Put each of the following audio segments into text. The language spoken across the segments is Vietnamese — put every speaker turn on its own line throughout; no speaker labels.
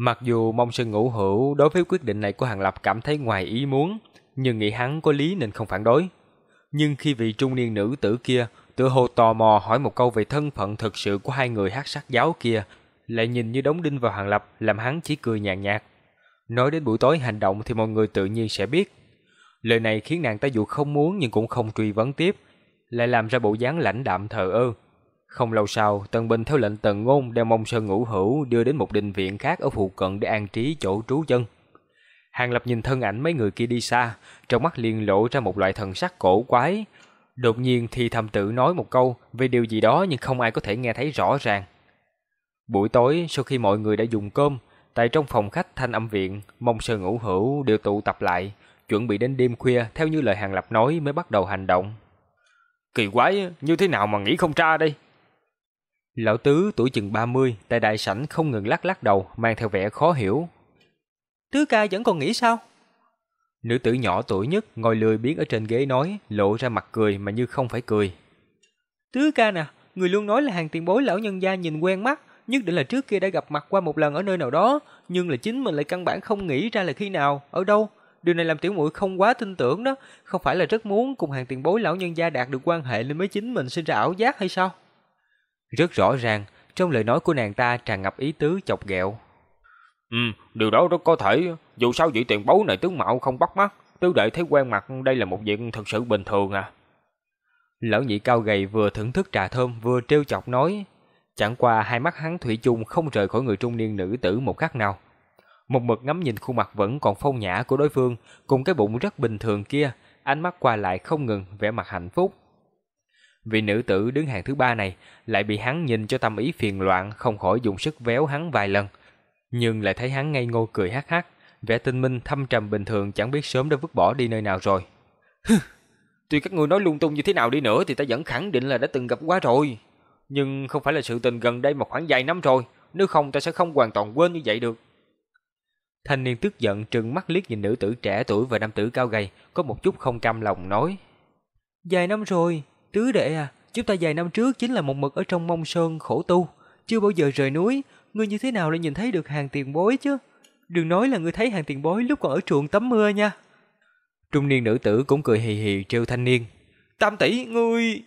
Mặc dù mong sơn ngũ hữu đối với quyết định này của Hàng Lập cảm thấy ngoài ý muốn, nhưng nghĩ hắn có lý nên không phản đối. Nhưng khi vị trung niên nữ tử kia tự hồ tò mò hỏi một câu về thân phận thực sự của hai người hát sắc giáo kia, lại nhìn như đóng đinh vào Hàng Lập làm hắn chỉ cười nhàn nhạt. Nói đến buổi tối hành động thì mọi người tự nhiên sẽ biết. Lời này khiến nàng ta dù không muốn nhưng cũng không truy vấn tiếp, lại làm ra bộ dáng lãnh đạm thờ ơ. Không lâu sau, Tần Bình theo lệnh Tần Ngôn đem Mông Sơn Ngũ Hữu đưa đến một đình viện khác ở phụ cận để an trí chỗ trú chân. Hàng Lập nhìn thân ảnh mấy người kia đi xa, trong mắt liền lộ ra một loại thần sắc cổ quái. Đột nhiên thì thầm tự nói một câu về điều gì đó nhưng không ai có thể nghe thấy rõ ràng. Buổi tối, sau khi mọi người đã dùng cơm, tại trong phòng khách thanh âm viện, Mông Sơn Ngũ Hữu đều tụ tập lại, chuẩn bị đến đêm khuya theo như lời Hàng Lập nói mới bắt đầu hành động. Kỳ quái, như thế nào mà nghĩ không ra đây? Lão Tứ tuổi chừng 30, tại đại sảnh không ngừng lắc lắc đầu, mang theo vẻ khó hiểu.
Tứ ca vẫn còn nghĩ sao?
Nữ tử nhỏ tuổi nhất ngồi lười biếng ở trên ghế nói, lộ ra mặt cười mà như không phải cười.
Tứ ca nè, người luôn nói là hàng tiền bối lão nhân gia nhìn quen mắt, nhất định là trước kia đã gặp mặt qua một lần ở nơi nào đó, nhưng là chính mình lại căn bản không nghĩ ra là khi nào, ở đâu. Điều này làm tiểu muội không quá tin tưởng đó, không phải là rất muốn cùng hàng tiền bối lão nhân gia đạt được quan hệ nên mới chính mình sinh ra ảo giác hay sao?
Rất rõ ràng, trong lời nói của nàng ta tràn ngập ý tứ chọc ghẹo.
Ừ, điều đó rất có thể, dù sao vị tiền bối này tướng mạo không bắt mắt, tứ đệ thấy quen mặt đây là một việc thật sự bình thường à.
Lão nhị cao gầy vừa thưởng thức trà thơm vừa trêu chọc nói, chẳng qua hai mắt hắn thủy chung không rời khỏi người trung niên nữ tử một khắc nào. Một mực ngắm nhìn khuôn mặt vẫn còn phong nhã của đối phương, cùng cái bụng rất bình thường kia, ánh mắt qua lại không ngừng, vẻ mặt hạnh phúc. Vị nữ tử đứng hàng thứ ba này lại bị hắn nhìn cho tâm ý phiền loạn, không khỏi dùng sức véo hắn vài lần. Nhưng lại thấy hắn ngây ngô cười hắc hắc, vẻ tinh minh thâm trầm bình thường chẳng biết sớm đã vứt bỏ đi nơi nào rồi.
Tuy các ngươi nói lung tung như thế nào đi nữa thì ta vẫn khẳng định là đã từng gặp quá rồi. Nhưng không phải là sự tình gần đây mà khoảng vài năm rồi, nếu không ta sẽ không hoàn toàn quên như vậy được.
Thanh niên tức giận trừng mắt liếc nhìn nữ tử trẻ tuổi và nam tử cao gầy, có một chút không cam lòng nói.
Vài năm rồi, tứ đệ à, chúng ta vài năm trước chính là một mực ở trong mông sơn khổ tu, chưa bao giờ rời núi, ngươi như thế nào lại nhìn thấy được hàng tiền bối chứ? Đừng nói là ngươi thấy hàng tiền bối lúc còn ở chuồng tắm mưa nha.
Trung niên nữ tử cũng cười hì hì trêu thanh niên.
Tam tỷ, ngươi...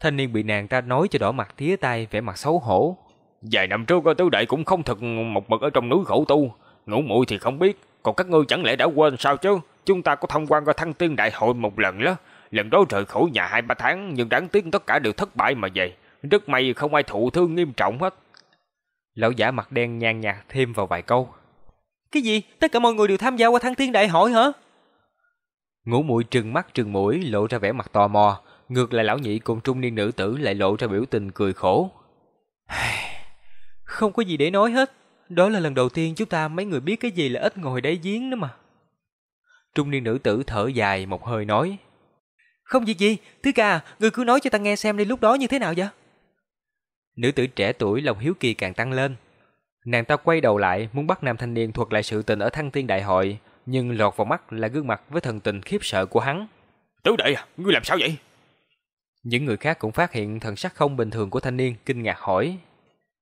Thanh niên bị nàng ta nói cho đỏ mặt tía tay, vẻ mặt xấu hổ.
Vài năm trước tứ đệ cũng không thực một mực ở trong núi khổ tu, ngủ muội thì không biết, còn các ngươi chẳng lẽ đã quên sao chứ? Chúng ta có thông quan qua thăng tiên đại hội một lần đó, lần đó rời khỏi nhà hai ba tháng nhưng đáng tiếc tất cả đều thất bại mà về. Rất may không ai thụ thương nghiêm trọng hết.
Lão giả mặt đen nhàn nhạt thêm vào vài câu.
Cái gì? Tất cả mọi người đều tham gia qua thăng tiên đại hội hả?
Ngũ muội trừng mắt trừng mũi lộ ra vẻ mặt tò mò, ngược lại lão nhị cùng trung niên nữ tử lại lộ ra biểu tình cười khổ.
Không có gì để nói hết, đó là lần đầu tiên chúng ta mấy người biết cái gì là ít ngồi đáy giếng đó mà.
Trung niên nữ tử thở dài một hơi nói.
Không việc gì, Tứ ca, người cứ nói cho ta nghe xem đi lúc đó như thế nào vậy?
Nữ tử trẻ tuổi lòng hiếu kỳ càng tăng lên. Nàng ta quay đầu lại muốn bắt nam thanh niên thuật lại sự tình ở thăng tiên đại hội, nhưng lọt vào mắt là gương mặt với thần tình khiếp sợ của hắn.
Tứ đệ à, ngươi làm sao vậy?
Những người khác cũng phát hiện thần sắc không bình thường của thanh niên, kinh ngạc hỏi.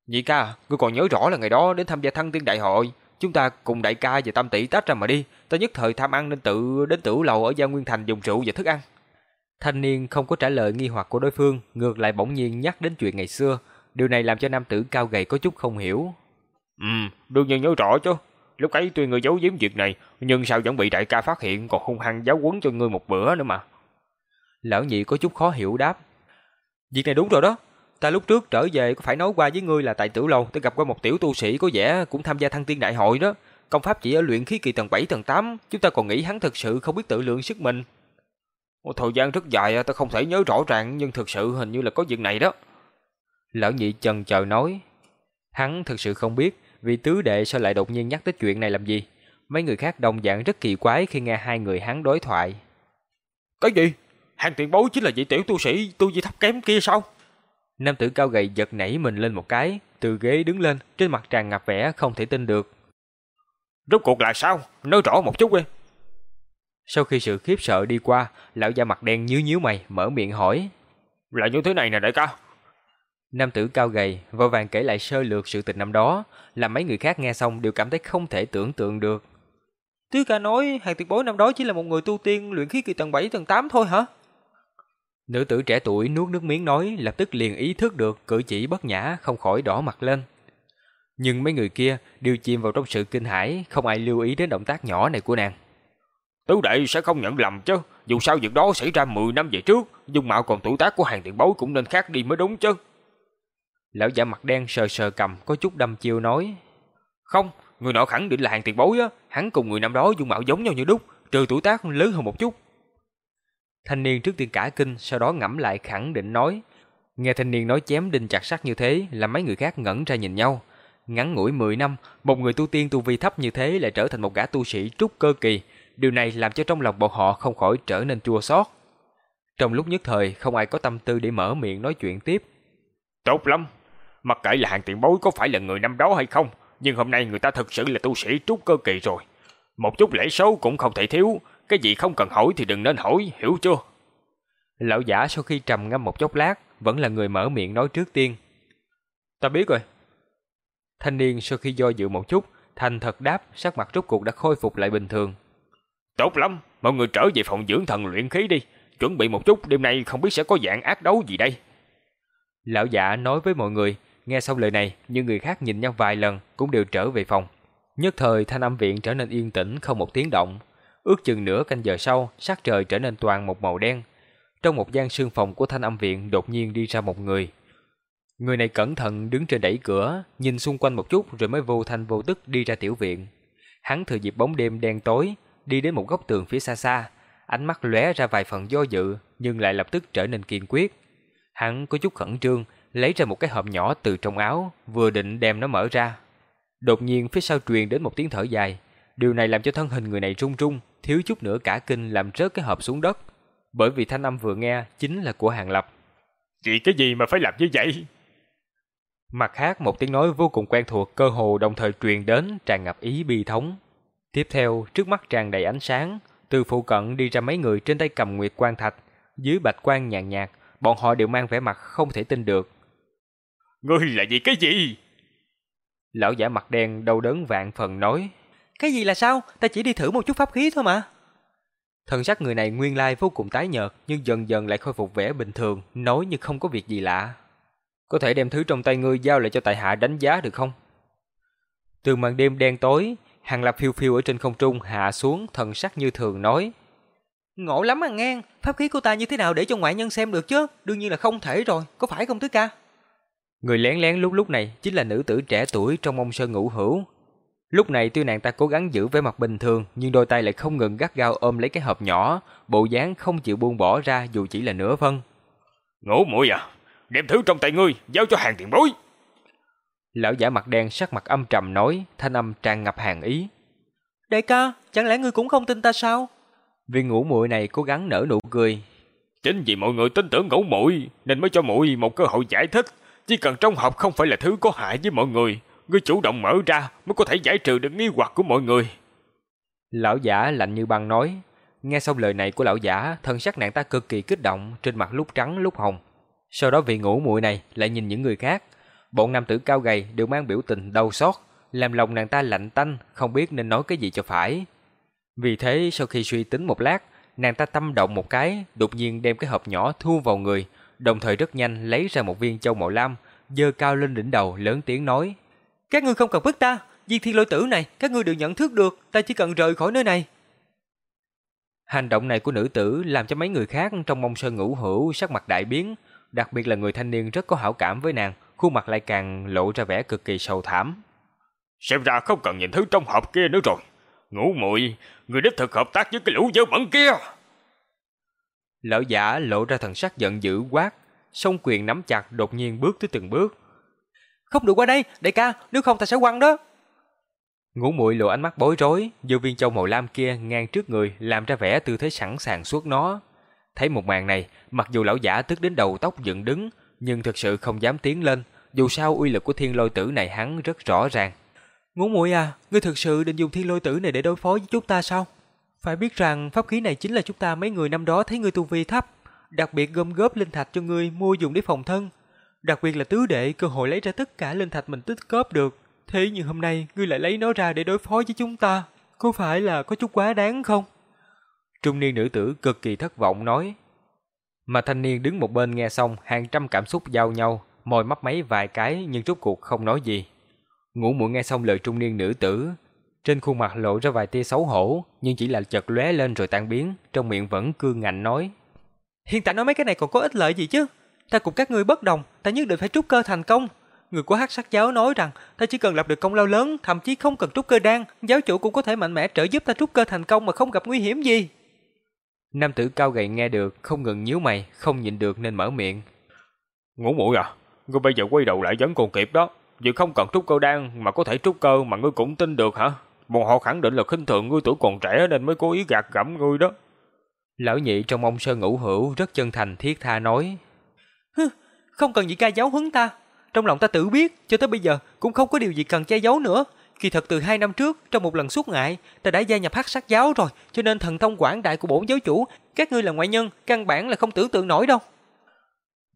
Nhị ca, ngươi còn nhớ rõ là ngày đó đến tham gia thăng tiên đại hội, chúng ta cùng đại ca và tam tỷ tách ra mà đi, ta nhất thời tham ăn nên tự đến tử lầu ở Gia Nguyên Thành dùng rượu và thức ăn.
Thanh niên không có trả lời nghi hoặc của đối phương, ngược lại bỗng nhiên nhắc đến chuyện ngày xưa. Điều này làm cho nam tử cao gầy có chút không hiểu.
Ừ, đương nhiên nhớ rõ chứ. Lúc ấy tuy người giấu giếm việc này, nhưng sao vẫn bị đại ca phát hiện còn hung hăng giáo quấn cho ngươi một bữa nữa mà.
Lão nhị có chút khó hiểu đáp. Việc này đúng rồi đó. Ta lúc trước trở về có phải nói qua với ngươi là tại tử lâu ta gặp qua một tiểu tu sĩ có vẻ cũng tham gia thăng tiên đại hội đó. Công pháp chỉ ở luyện khí kỳ tầng 7 tầng 8, chúng ta còn nghĩ hắn thực sự không biết tự lượng sức mình.
Một thời gian rất dài ta không thể nhớ rõ ràng nhưng thực sự hình như là có việc này đó.
Lão nhị chần chờ nói. Hắn thực sự không biết vì tứ đệ sao lại đột nhiên nhắc tới chuyện này làm gì. Mấy người khác đồng dạng rất kỳ quái khi nghe hai người hắn đối thoại.
Cái gì? Hàng tiền bối chính là vị tiểu tu sĩ tu vi thấp kém kia sao?
Nam tử cao gầy giật nảy mình lên một cái, từ ghế đứng lên, trên mặt tràn ngập vẻ không thể tin được.
Rốt cuộc là sao? Nói rõ một chút đi.
Sau khi sự khiếp sợ đi qua, lão già mặt đen nhíu nhíu mày, mở miệng hỏi.
Là như thế này nè đại ca.
Nam tử cao gầy vội vàng kể lại sơ lược sự tình năm đó, làm mấy người khác nghe xong đều cảm thấy không thể tưởng tượng được.
Tứ ca nói hàng tuyệt bối năm đó chỉ là một người tu tiên luyện khí kỳ tầng 7 tầng 8 thôi hả?
Nữ tử trẻ tuổi nuốt nước miếng nói, lập tức liền ý thức được cử chỉ bất nhã, không khỏi đỏ mặt lên. Nhưng mấy người kia đều chìm vào trong sự kinh hãi, không ai lưu ý đến động tác nhỏ này của nàng.
Tứ đệ sẽ không nhận lầm chứ, dù sao việc đó xảy ra 10 năm về trước, dung mạo còn tuổi tác của hàng tiền bối cũng nên khác đi mới đúng chứ.
Lão giả mặt đen sờ sờ cầm, có chút đâm chiêu nói.
Không, người nọ khẳng định là hàng tiền bối á, hắn cùng người năm đó dung mạo giống nhau như đúc, trừ tuổi tác lớn hơn một chút.
Thanh niên trước tiên cả kinh, sau đó ngẫm lại khẳng định nói. Nghe thanh niên nói chém đinh chặt sắt như thế, làm mấy người khác ngẩn ra nhìn nhau. Ngắn ngủi 10 năm, một người tu tiên tu vi thấp như thế lại trở thành một gã tu sĩ trúc cơ kỳ. Điều này làm cho trong lòng bọn họ không khỏi trở nên chua xót. Trong lúc nhất thời, không ai có tâm tư để mở miệng nói chuyện tiếp.
Tốt lắm, mặc kệ là hàng tiền bối có phải là người năm đó hay không, nhưng hôm nay người ta thực sự là tu sĩ trúc cơ kỳ rồi. Một chút lễ số cũng không thể thiếu, cái gì không cần hỏi thì đừng nên hỏi, hiểu chưa?
Lão giả sau khi trầm ngâm một chốc lát, vẫn là người mở miệng nói trước tiên.
Ta biết rồi.
Thanh niên sau khi do dự một chút, thành thật đáp, sắc mặt rốt cuộc đã khôi phục lại bình thường.
Tốt lắm, mọi người trở về phòng dưỡng thần luyện khí đi, chuẩn bị một chút, đêm nay không biết sẽ có dạng ác đấu gì đây.
Lão giả nói với mọi người, nghe xong lời này, những người khác nhìn nhau vài lần cũng đều trở về phòng. Nhất thời thanh âm viện trở nên yên tĩnh không một tiếng động. Ước chừng nửa canh giờ sau, sắc trời trở nên toàn một màu đen. Trong một gian sương phòng của thanh âm viện đột nhiên đi ra một người. Người này cẩn thận đứng trên đẩy cửa, nhìn xung quanh một chút rồi mới vô thanh vô tức đi ra tiểu viện. Hắn thừa dịp bóng đêm đen tối, đi đến một góc tường phía xa xa, ánh mắt lóe ra vài phần do dự nhưng lại lập tức trở nên kiên quyết. Hắn có chút khẩn trương, lấy ra một cái hộp nhỏ từ trong áo, vừa định đem nó mở ra. Đột nhiên phía sau truyền đến một tiếng thở dài, điều này làm cho thân hình người này run run, thiếu chút nữa cả kinh làm rớt cái hộp xuống đất, bởi vì thanh âm vừa nghe chính là của Hàng Lập.
Vì cái gì mà phải làm như vậy?
Mặt khác một tiếng nói vô cùng quen thuộc cơ hồ đồng thời truyền đến tràn ngập ý bi thống. Tiếp theo, trước mắt tràn đầy ánh sáng, từ phụ cận đi ra mấy người trên tay cầm nguyệt quan thạch, dưới bạch quan nhàn nhạt, bọn họ đều mang vẻ mặt không thể tin được.
Ngươi là gì cái gì?
Lão giả mặt đen đau đớn vạn phần nói.
Cái gì là sao? Ta chỉ đi thử một chút pháp khí thôi mà.
Thần sắc người này nguyên lai vô cùng tái nhợt, nhưng dần dần lại khôi phục vẻ bình thường, nói như không có việc gì lạ. Có thể đem thứ trong tay ngươi giao lại cho tại hạ đánh giá được không? Từ màn đêm đen tối, hàng lập phiêu phiêu ở trên không trung hạ xuống, thần sắc như thường nói.
Ngộ lắm à ngang, pháp khí của ta như thế nào để cho ngoại nhân xem được chứ? Đương nhiên là không thể rồi, có phải không tứ ca?
Người lén lén lúc lúc này chính là nữ tử trẻ tuổi trong mông sơn ngũ hữu. Lúc này tuy nàng ta cố gắng giữ vẻ mặt bình thường, nhưng đôi tay lại không ngừng gắt gao ôm lấy cái hộp nhỏ, bộ dáng không chịu buông bỏ ra dù chỉ là nửa phân.
Ngủ muội à, đem thứ trong tay ngươi giao cho hàng tiền bối.
Lão giả mặt đen sắc mặt âm trầm nói, thanh âm tràn ngập hàng ý.
Đại ca, chẳng lẽ ngươi cũng không tin ta sao?
Viên ngủ muội này cố gắng nở nụ cười.
Chính vì mọi người tin tưởng ngủ muội nên mới cho muội một cơ hội giải thích. Chỉ cần trong hộp không phải là thứ có hại với mọi người, ngươi chủ động mở ra mới có thể giải trừ được nghi hoặc của mọi người.
Lão giả lạnh như băng nói. Nghe xong lời này của lão giả, thân sắc nàng ta cực kỳ kích động, trên mặt lúc trắng lúc hồng. Sau đó vị ngủ muội này lại nhìn những người khác. Bọn nam tử cao gầy đều mang biểu tình đau xót, làm lòng nàng ta lạnh tanh, không biết nên nói cái gì cho phải. Vì thế sau khi suy tính một lát, nàng ta tâm động một cái, đột nhiên đem cái hộp nhỏ thu vào người, đồng thời rất nhanh lấy ra một viên châu màu lam, dơ cao lên đỉnh đầu lớn tiếng nói:
"Các ngươi không cần bức ta, viên thiên lôi tử này các ngươi đều nhận thức được, ta chỉ cần rời khỏi nơi này."
Hành động này của nữ tử làm cho mấy người khác trong mông sơn ngũ hữu sắc mặt đại biến, đặc biệt là người thanh niên rất có hảo cảm với nàng, khuôn mặt lại càng lộ ra vẻ cực kỳ sầu thảm.
Xem ra không cần nhìn thứ trong hộp kia nữa rồi. Ngủ muội, người đích thực hợp tác với cái lũ dơ bẩn kia.
Lão giả lộ ra thần sắc giận dữ quát, song quyền nắm chặt đột nhiên bước tới từng bước.
Không được qua đây, đại ca, nếu không ta sẽ quăng đó.
Ngũ muội lộ ánh mắt bối rối, giơ viên châu màu lam kia ngang trước người, làm ra vẻ tư thế sẵn sàng suốt nó. Thấy một màn này, mặc dù lão giả tức đến đầu tóc dựng đứng, nhưng thực sự không dám tiến lên, dù sao uy lực của thiên lôi tử này hắn rất rõ ràng.
Ngũ muội à, ngươi thực sự định dùng thiên lôi tử này để đối phó với chúng ta sao? Phải biết rằng pháp khí này chính là chúng ta mấy người năm đó thấy ngươi tu vi thấp, đặc biệt gom góp linh thạch cho ngươi mua dùng để phòng thân. Đặc biệt là tứ đệ cơ hội lấy ra tất cả linh thạch mình tích cóp được. Thế nhưng hôm nay ngươi lại lấy nó ra để đối phó với chúng ta. Có phải là có chút quá đáng không?
Trung niên nữ tử cực kỳ thất vọng nói. Mà thanh niên đứng một bên nghe xong hàng trăm cảm xúc giao nhau, môi mấp máy vài cái nhưng rốt cuộc không nói gì. Ngũ muội nghe xong lời trung niên nữ tử, trên khuôn mặt lộ ra vài tia xấu hổ, nhưng chỉ là chợt lóe lên rồi tan biến, trong miệng vẫn cương ngạnh nói:
"Hiện tại nói mấy cái này còn có ích lợi gì chứ? Ta cùng các ngươi bất đồng, ta nhất định phải trúc cơ thành công." Người của Hắc Sát giáo nói rằng, ta chỉ cần lập được công lao lớn, thậm chí không cần trúc cơ đan, giáo chủ cũng có thể mạnh mẽ trợ giúp ta trúc cơ thành công mà không gặp nguy hiểm gì.
Nam tử cao gầy nghe được, không ngừng nhíu mày, không nhịn được nên mở miệng.
Ngủ mũi à, ngươi bây giờ quay đầu lại vẫn còn kịp đó. Vì không cần trúc cơ đan mà có thể trúc cơ mà ngươi cũng tin được hả? Bọn họ khẳng định là khinh thường ngươi tuổi còn trẻ nên mới cố ý gạt gẫm ngươi đó.
Lão nhị trong ông sơn ngũ hữu rất chân thành thiết tha nói.
Hừ, không cần gì ca giáo huấn ta. Trong lòng ta tự biết, cho tới bây giờ cũng không có điều gì cần che giấu nữa. Kỳ thật từ hai năm trước, trong một lần xuất ngại, ta đã gia nhập hắc sát giáo rồi, cho nên thần thông quảng đại của bổn giáo chủ, các ngươi là ngoại nhân, căn bản là không tưởng tượng nổi đâu.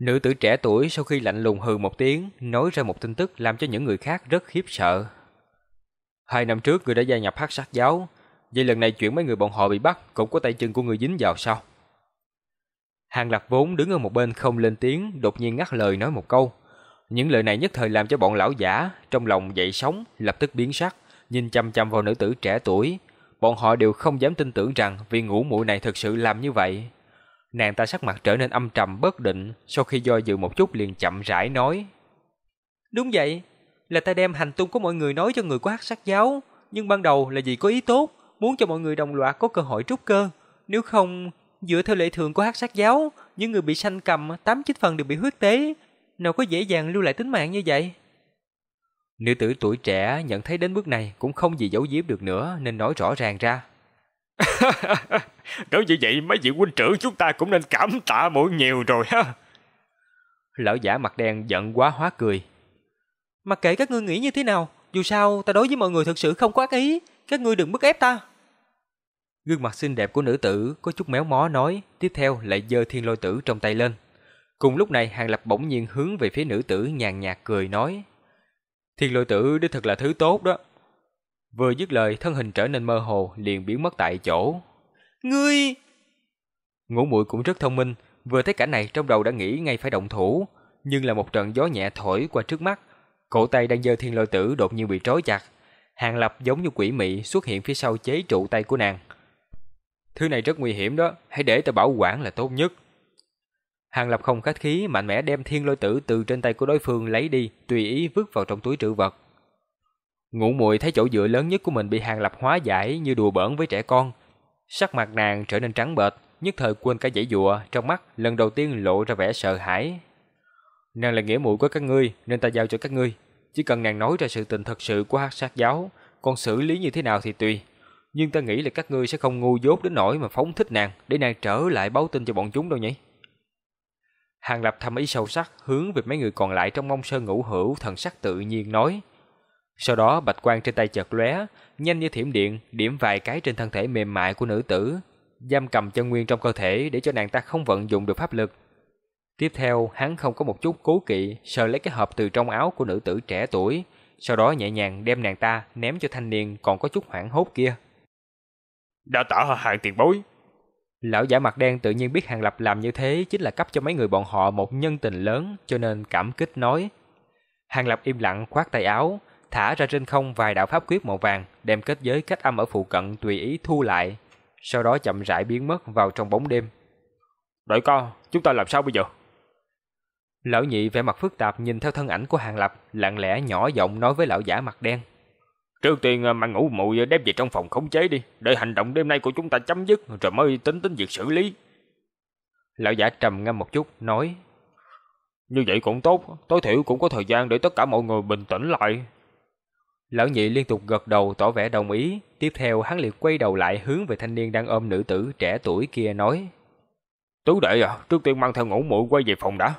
Nữ tử trẻ tuổi sau khi lạnh lùng hừ một tiếng, nói ra một tin tức làm cho những người khác rất khiếp sợ. Hai năm trước người đã gia nhập hắc sát giáo, vậy lần này chuyện mấy người bọn họ bị bắt cũng có tay chân của người dính vào sao? Hàng Lạc vốn đứng ở một bên không lên tiếng, đột nhiên ngắt lời nói một câu. Những lời này nhất thời làm cho bọn lão giả trong lòng dậy sóng, lập tức biến sắc, nhìn chăm chăm vào nữ tử trẻ tuổi. Bọn họ đều không dám tin tưởng rằng vị ngũ muội này thực sự làm như vậy. Nàng ta sắc mặt trở nên âm trầm bất định, sau khi do dự một chút liền chậm rãi nói:
"Đúng vậy, là ta đem hành tung của mọi người nói cho người của Hắc Sát giáo, nhưng ban đầu là vì có ý tốt, muốn cho mọi người đồng loạt có cơ hội trúc cơ, nếu không dựa theo lệ thường của Hắc Sát giáo, những người bị sanh cầm tám chín phần đều bị huyết tế, nào có dễ dàng lưu lại tính mạng như vậy.
Nữ tử tuổi trẻ nhận thấy đến bước này cũng không gì giấu giếm được nữa nên nói rõ ràng ra.
Nói như vậy mấy vị huynh trưởng chúng ta cũng nên cảm tạ mỗi nhiều rồi ha.
Lão giả mặt đen giận quá hóa cười.
Mặc kệ các ngươi nghĩ như thế nào, dù sao ta đối với mọi người thực sự không có ác ý, các ngươi đừng bức ép ta.
Gương mặt xinh đẹp của nữ tử có chút méo mó nói, tiếp theo lại giơ thiên lôi tử trong tay lên. Cùng lúc này Hàng Lập bỗng nhiên hướng về phía nữ tử nhàn nhạt cười nói. Thiên lôi tử đích thật là thứ tốt đó. Vừa dứt lời thân hình trở nên mơ hồ liền biến mất tại chỗ.
Ngươi...
Ngũ muội cũng rất thông minh, vừa thấy cảnh này trong đầu đã nghĩ ngay phải động thủ, nhưng là một trận gió nhẹ thổi qua trước mắt, cổ tay đang giơ thiên lôi tử đột nhiên bị trói chặt. Hàng Lập giống như quỷ mị xuất hiện phía sau chế trụ tay của nàng. Thứ này rất nguy hiểm đó, hãy để ta bảo quản là tốt nhất. Hàng Lập không khách khí mạnh mẽ đem thiên lôi tử từ trên tay của đối phương lấy đi, tùy ý vứt vào trong túi trữ vật. Ngũ muội thấy chỗ dựa lớn nhất của mình bị Hàng Lập hóa giải như đùa bỡn với trẻ con. Sắc mặt nàng trở nên trắng bệch, nhất thời quên cả dãy dụa, trong mắt lần đầu tiên lộ ra vẻ sợ hãi. Nàng là nghĩa muội của các ngươi nên ta giao cho các ngươi, chỉ cần nàng nói ra sự tình thật sự của Hắc Sát giáo, còn xử lý như thế nào thì tùy. Nhưng ta nghĩ là các ngươi sẽ không ngu dốt đến nỗi mà phóng thích nàng để nàng trở lại báo tin cho bọn chúng đâu nhỉ. Hàng Lập thầm ý sâu sắc hướng về mấy người còn lại trong mông sơn ngũ hữu thần sắc tự nhiên nói. Sau đó bạch quang trên tay chợt lóe, nhanh như thiểm điện, điểm vài cái trên thân thể mềm mại của nữ tử, giam cầm chân nguyên trong cơ thể để cho nàng ta không vận dụng được pháp lực. Tiếp theo, hắn không có một chút cố kỵ, sờ lấy cái hộp từ trong áo của nữ tử trẻ tuổi, sau đó nhẹ nhàng đem nàng ta ném cho thanh niên còn có chút hoảng hốt kia.
Đã tả hàng tiền bối,
Lão giả mặt đen tự nhiên biết Hàng Lập làm như thế chính là cấp cho mấy người bọn họ một nhân tình lớn cho nên cảm kích nói. Hàng Lập im lặng khoát tay áo, thả ra trên không vài đạo pháp quyết màu vàng, đem kết giới cách âm ở phụ cận tùy ý thu lại, sau đó chậm rãi biến mất vào trong bóng đêm.
Đợi con, chúng ta làm sao bây giờ?
Lão nhị vẻ mặt phức tạp nhìn theo thân ảnh của Hàng Lập, lặng lẽ nhỏ giọng nói với lão giả mặt đen.
Trước tiên à, mang ngủ mùi đem về trong phòng khống chế đi, đợi hành động đêm nay của chúng ta chấm dứt rồi mới tính tính việc xử lý.
Lão giả trầm ngâm một chút, nói.
Như vậy cũng tốt, tối thiểu cũng có thời gian để tất cả mọi người bình tĩnh lại.
Lão nhị liên tục gật đầu tỏ vẻ đồng ý, tiếp theo hắn liền quay đầu lại hướng về thanh niên đang ôm nữ tử trẻ tuổi kia nói.
Tứ đệ à, trước tiên mang theo ngủ muội quay về phòng đã.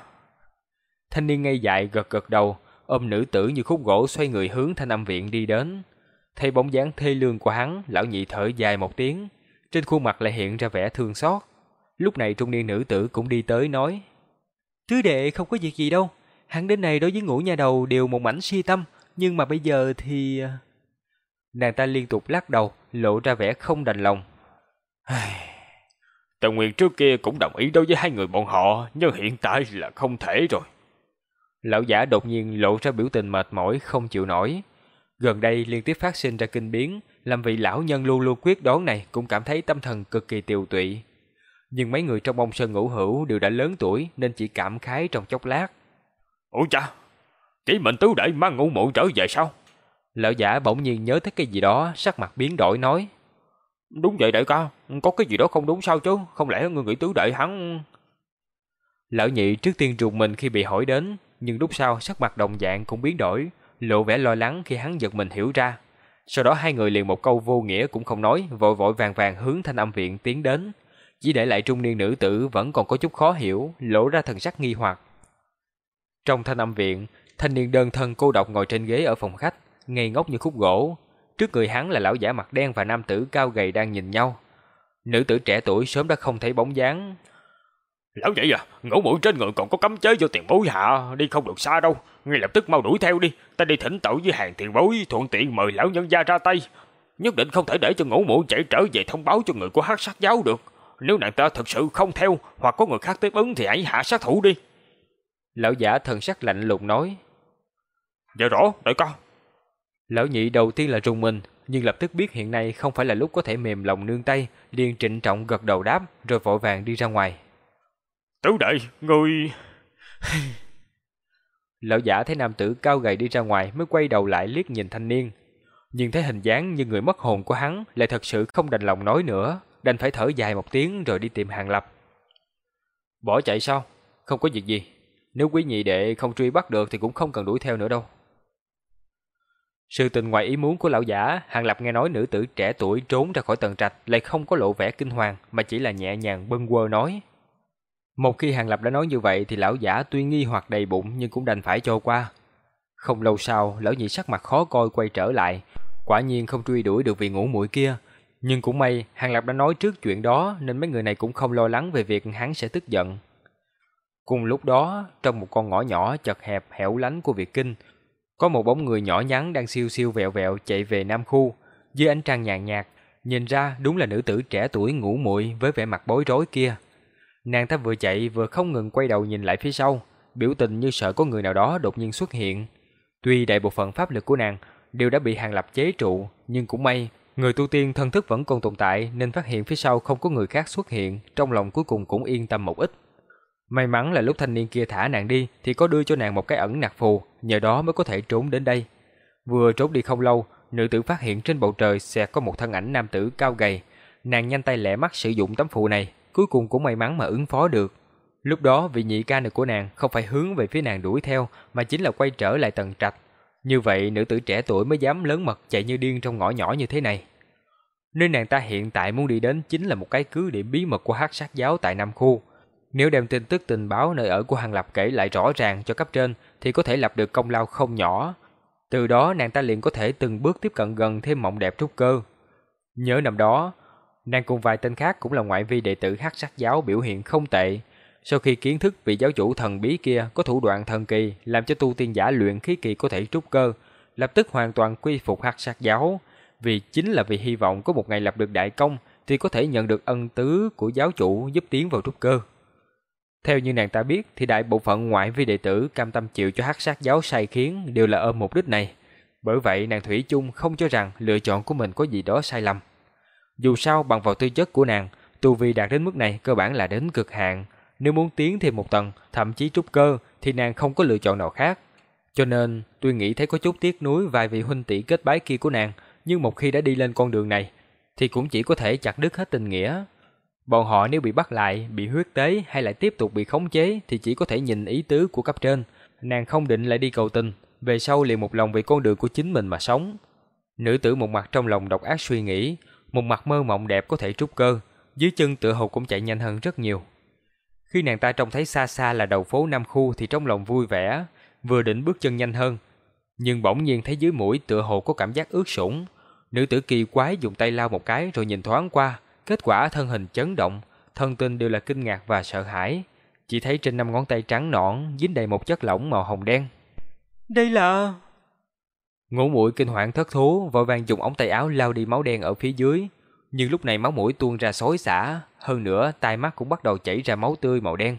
Thanh niên ngây dại gật gật đầu, ôm nữ tử như khúc gỗ xoay người hướng thanh âm viện đi đến. Thấy bóng dáng thê lương của hắn, lão nhị thở dài một tiếng, trên khuôn mặt lại hiện ra vẻ thương xót. Lúc này trung niên nữ tử cũng đi tới nói:
"Tứ đệ không có việc gì đâu, hắn đến này đối với ngũ nhà đầu đều một mảnh si tâm, nhưng mà bây giờ thì... À,
nàng ta liên tục lắc đầu, lộ ra vẻ không đành lòng.
Tần Nguyên trước kia cũng đồng ý đối với hai người bọn họ, nhưng hiện tại là không thể rồi.
Lão giả đột nhiên lộ ra biểu tình mệt mỏi không chịu nổi. Gần đây liên tiếp phát sinh ra kinh biến, làm vị lão nhân luôn luôn quyết đoán này cũng cảm thấy tâm thần cực kỳ tiều tụy. Nhưng mấy người trong bông sơn ngũ hữu đều đã lớn tuổi nên chỉ cảm khái trong chốc lát.
Ủa cha, chỉ mình tứ đệ mang ngũ muội trở về sao?
Lão giả bỗng nhiên nhớ tới cái gì đó, sắc mặt biến đổi nói.
Đúng vậy đại ca, có cái gì đó không đúng sao chứ, không lẽ người nghĩ tứ đệ hắn...
Lão nhị trước tiên rùng mình khi bị hỏi đến, nhưng lúc sau sắc mặt đồng dạng cũng biến đổi, lộ vẻ lo lắng khi hắn giật mình hiểu ra. Sau đó hai người liền một câu vô nghĩa cũng không nói, vội vội vàng vàng hướng thanh âm viện tiến đến. Chỉ để lại trung niên nữ tử vẫn còn có chút khó hiểu, lộ ra thần sắc nghi hoặc. Trong thanh âm viện, thanh niên đơn thân cô độc ngồi trên ghế ở phòng khách, ngây ngốc như khúc gỗ. Trước người hắn là lão giả mặt đen và nam tử cao gầy đang nhìn nhau. Nữ tử trẻ tuổi sớm đã không thấy bóng dáng.
Lão vậy à, ngủ mũi trên người còn có cấm chế cho tiền bối hạ, đi không được xa đâu. Ngay lập tức mau đuổi theo đi, ta đi thỉnh tội với hàng tiền bối, thuận tiện mời lão nhân gia ra tay. Nhất định không thể để cho ngủ mũi chạy trở về thông báo cho người của hắc sát giáo được. Nếu nàng ta thực sự không theo, hoặc có người khác tiếp ứng thì hãy hạ sát thủ đi.
Lão giả thần sắc lạnh lùng nói.
Dạ rõ, đại ca.
Lão nhị đầu tiên là rùng mình, nhưng lập tức biết hiện nay không phải là lúc có thể mềm lòng nương tay, liền trịnh trọng gật đầu đáp, rồi vội vàng đi ra ngoài.
Tứ đệ, ngươi...
Lão giả thấy nam tử cao gầy đi ra ngoài mới quay đầu lại liếc nhìn thanh niên. Nhưng thấy hình dáng như người mất hồn của hắn lại thật sự không đành lòng nói nữa, đành phải thở dài một tiếng rồi đi tìm hàng lập. Bỏ chạy sao? Không có việc gì. Nếu quý nhị đệ không truy bắt được thì cũng không cần đuổi theo nữa đâu. Sự tình ngoài ý muốn của lão giả, Hàng Lập nghe nói nữ tử trẻ tuổi trốn ra khỏi tầng trạch lại không có lộ vẻ kinh hoàng mà chỉ là nhẹ nhàng bâng quơ nói. Một khi Hàng Lập đã nói như vậy thì lão giả tuy nghi hoặc đầy bụng nhưng cũng đành phải cho qua. Không lâu sau, lão nhị sắc mặt khó coi quay trở lại, quả nhiên không truy đuổi được vị ngủ muội kia. Nhưng cũng may, Hàng Lập đã nói trước chuyện đó nên mấy người này cũng không lo lắng về việc hắn sẽ tức giận. Cùng lúc đó, trong một con ngõ nhỏ chật hẹp hẻo lánh của Việt Kinh, có một bóng người nhỏ nhắn đang siêu siêu vẹo vẹo chạy về Nam Khu, dưới ánh trăng nhàn nhạt, nhìn ra đúng là nữ tử trẻ tuổi ngủ muội với vẻ mặt bối rối kia. Nàng ta vừa chạy vừa không ngừng quay đầu nhìn lại phía sau, biểu tình như sợ có người nào đó đột nhiên xuất hiện. Tuy đại bộ phận pháp lực của nàng đều đã bị hàng lập chế trụ, nhưng cũng may, người tu tiên thân thức vẫn còn tồn tại nên phát hiện phía sau không có người khác xuất hiện, trong lòng cuối cùng cũng yên tâm một ít. May mắn là lúc thanh niên kia thả nàng đi thì có đưa cho nàng một cái ẩn nặc phù, nhờ đó mới có thể trốn đến đây. Vừa trốn đi không lâu, nữ tử phát hiện trên bầu trời sẽ có một thân ảnh nam tử cao gầy. Nàng nhanh tay lẹ mắt sử dụng tấm phù này, cuối cùng cũng may mắn mà ứng phó được. Lúc đó vị nhị ca này của nàng không phải hướng về phía nàng đuổi theo mà chính là quay trở lại tầng trạch. Như vậy nữ tử trẻ tuổi mới dám lớn mật chạy như điên trong ngõ nhỏ như thế này. Nơi nàng ta hiện tại muốn đi đến chính là một cái cứ điểm bí mật của hắc sát giáo tại Nam Khu. Nếu đem tin tức tình báo nơi ở của Hàng Lập kể lại rõ ràng cho cấp trên thì có thể lập được công lao không nhỏ. Từ đó nàng ta liền có thể từng bước tiếp cận gần thêm mộng đẹp trúc cơ. Nhớ năm đó, nàng cùng vài tên khác cũng là ngoại vi đệ tử hắc sát giáo biểu hiện không tệ. Sau khi kiến thức vị giáo chủ thần bí kia có thủ đoạn thần kỳ làm cho tu tiên giả luyện khí kỳ có thể trúc cơ, lập tức hoàn toàn quy phục hắc sát giáo. Vì chính là vì hy vọng có một ngày lập được đại công thì có thể nhận được ân tứ của giáo chủ giúp tiến vào trúc cơ. Theo như nàng ta biết thì đại bộ phận ngoại vi đệ tử cam tâm chịu cho hắc sát giáo sai khiến đều là ôm mục đích này. Bởi vậy nàng Thủy chung không cho rằng lựa chọn của mình có gì đó sai lầm. Dù sao bằng vào tư chất của nàng, tu vi đạt đến mức này cơ bản là đến cực hạn. Nếu muốn tiến thêm một tầng, thậm chí trúc cơ, thì nàng không có lựa chọn nào khác. Cho nên, tuy nghĩ thấy có chút tiếc nuối vài vị huynh tỷ kết bái kia của nàng, nhưng một khi đã đi lên con đường này, thì cũng chỉ có thể chặt đứt hết tình nghĩa. Bọn họ nếu bị bắt lại, bị huyết tế hay lại tiếp tục bị khống chế thì chỉ có thể nhìn ý tứ của cấp trên. Nàng không định lại đi cầu tình, về sau liền một lòng về con đường của chính mình mà sống. Nữ tử một mặt trong lòng độc ác suy nghĩ, một mặt mơ mộng đẹp có thể trút cơ, dưới chân tựa hồ cũng chạy nhanh hơn rất nhiều. Khi nàng ta trông thấy xa xa là đầu phố Nam Khu thì trong lòng vui vẻ, vừa định bước chân nhanh hơn. Nhưng bỗng nhiên thấy dưới mũi tựa hồ có cảm giác ướt sũng. Nữ tử kỳ quái dùng tay lau một cái rồi nhìn thoáng qua, Kết quả thân hình chấn động, thân tinh đều là kinh ngạc và sợ hãi. chỉ thấy trên năm ngón tay trắng nõn dính đầy một chất lỏng màu hồng đen.
Đây là...
Ngũ mũi kinh hoàng thất thố, vội vàng dùng ống tay áo lao đi máu đen ở phía dưới. Nhưng lúc này máu mũi tuôn ra xối xả, hơn nữa tai mắt cũng bắt đầu chảy ra máu tươi màu đen.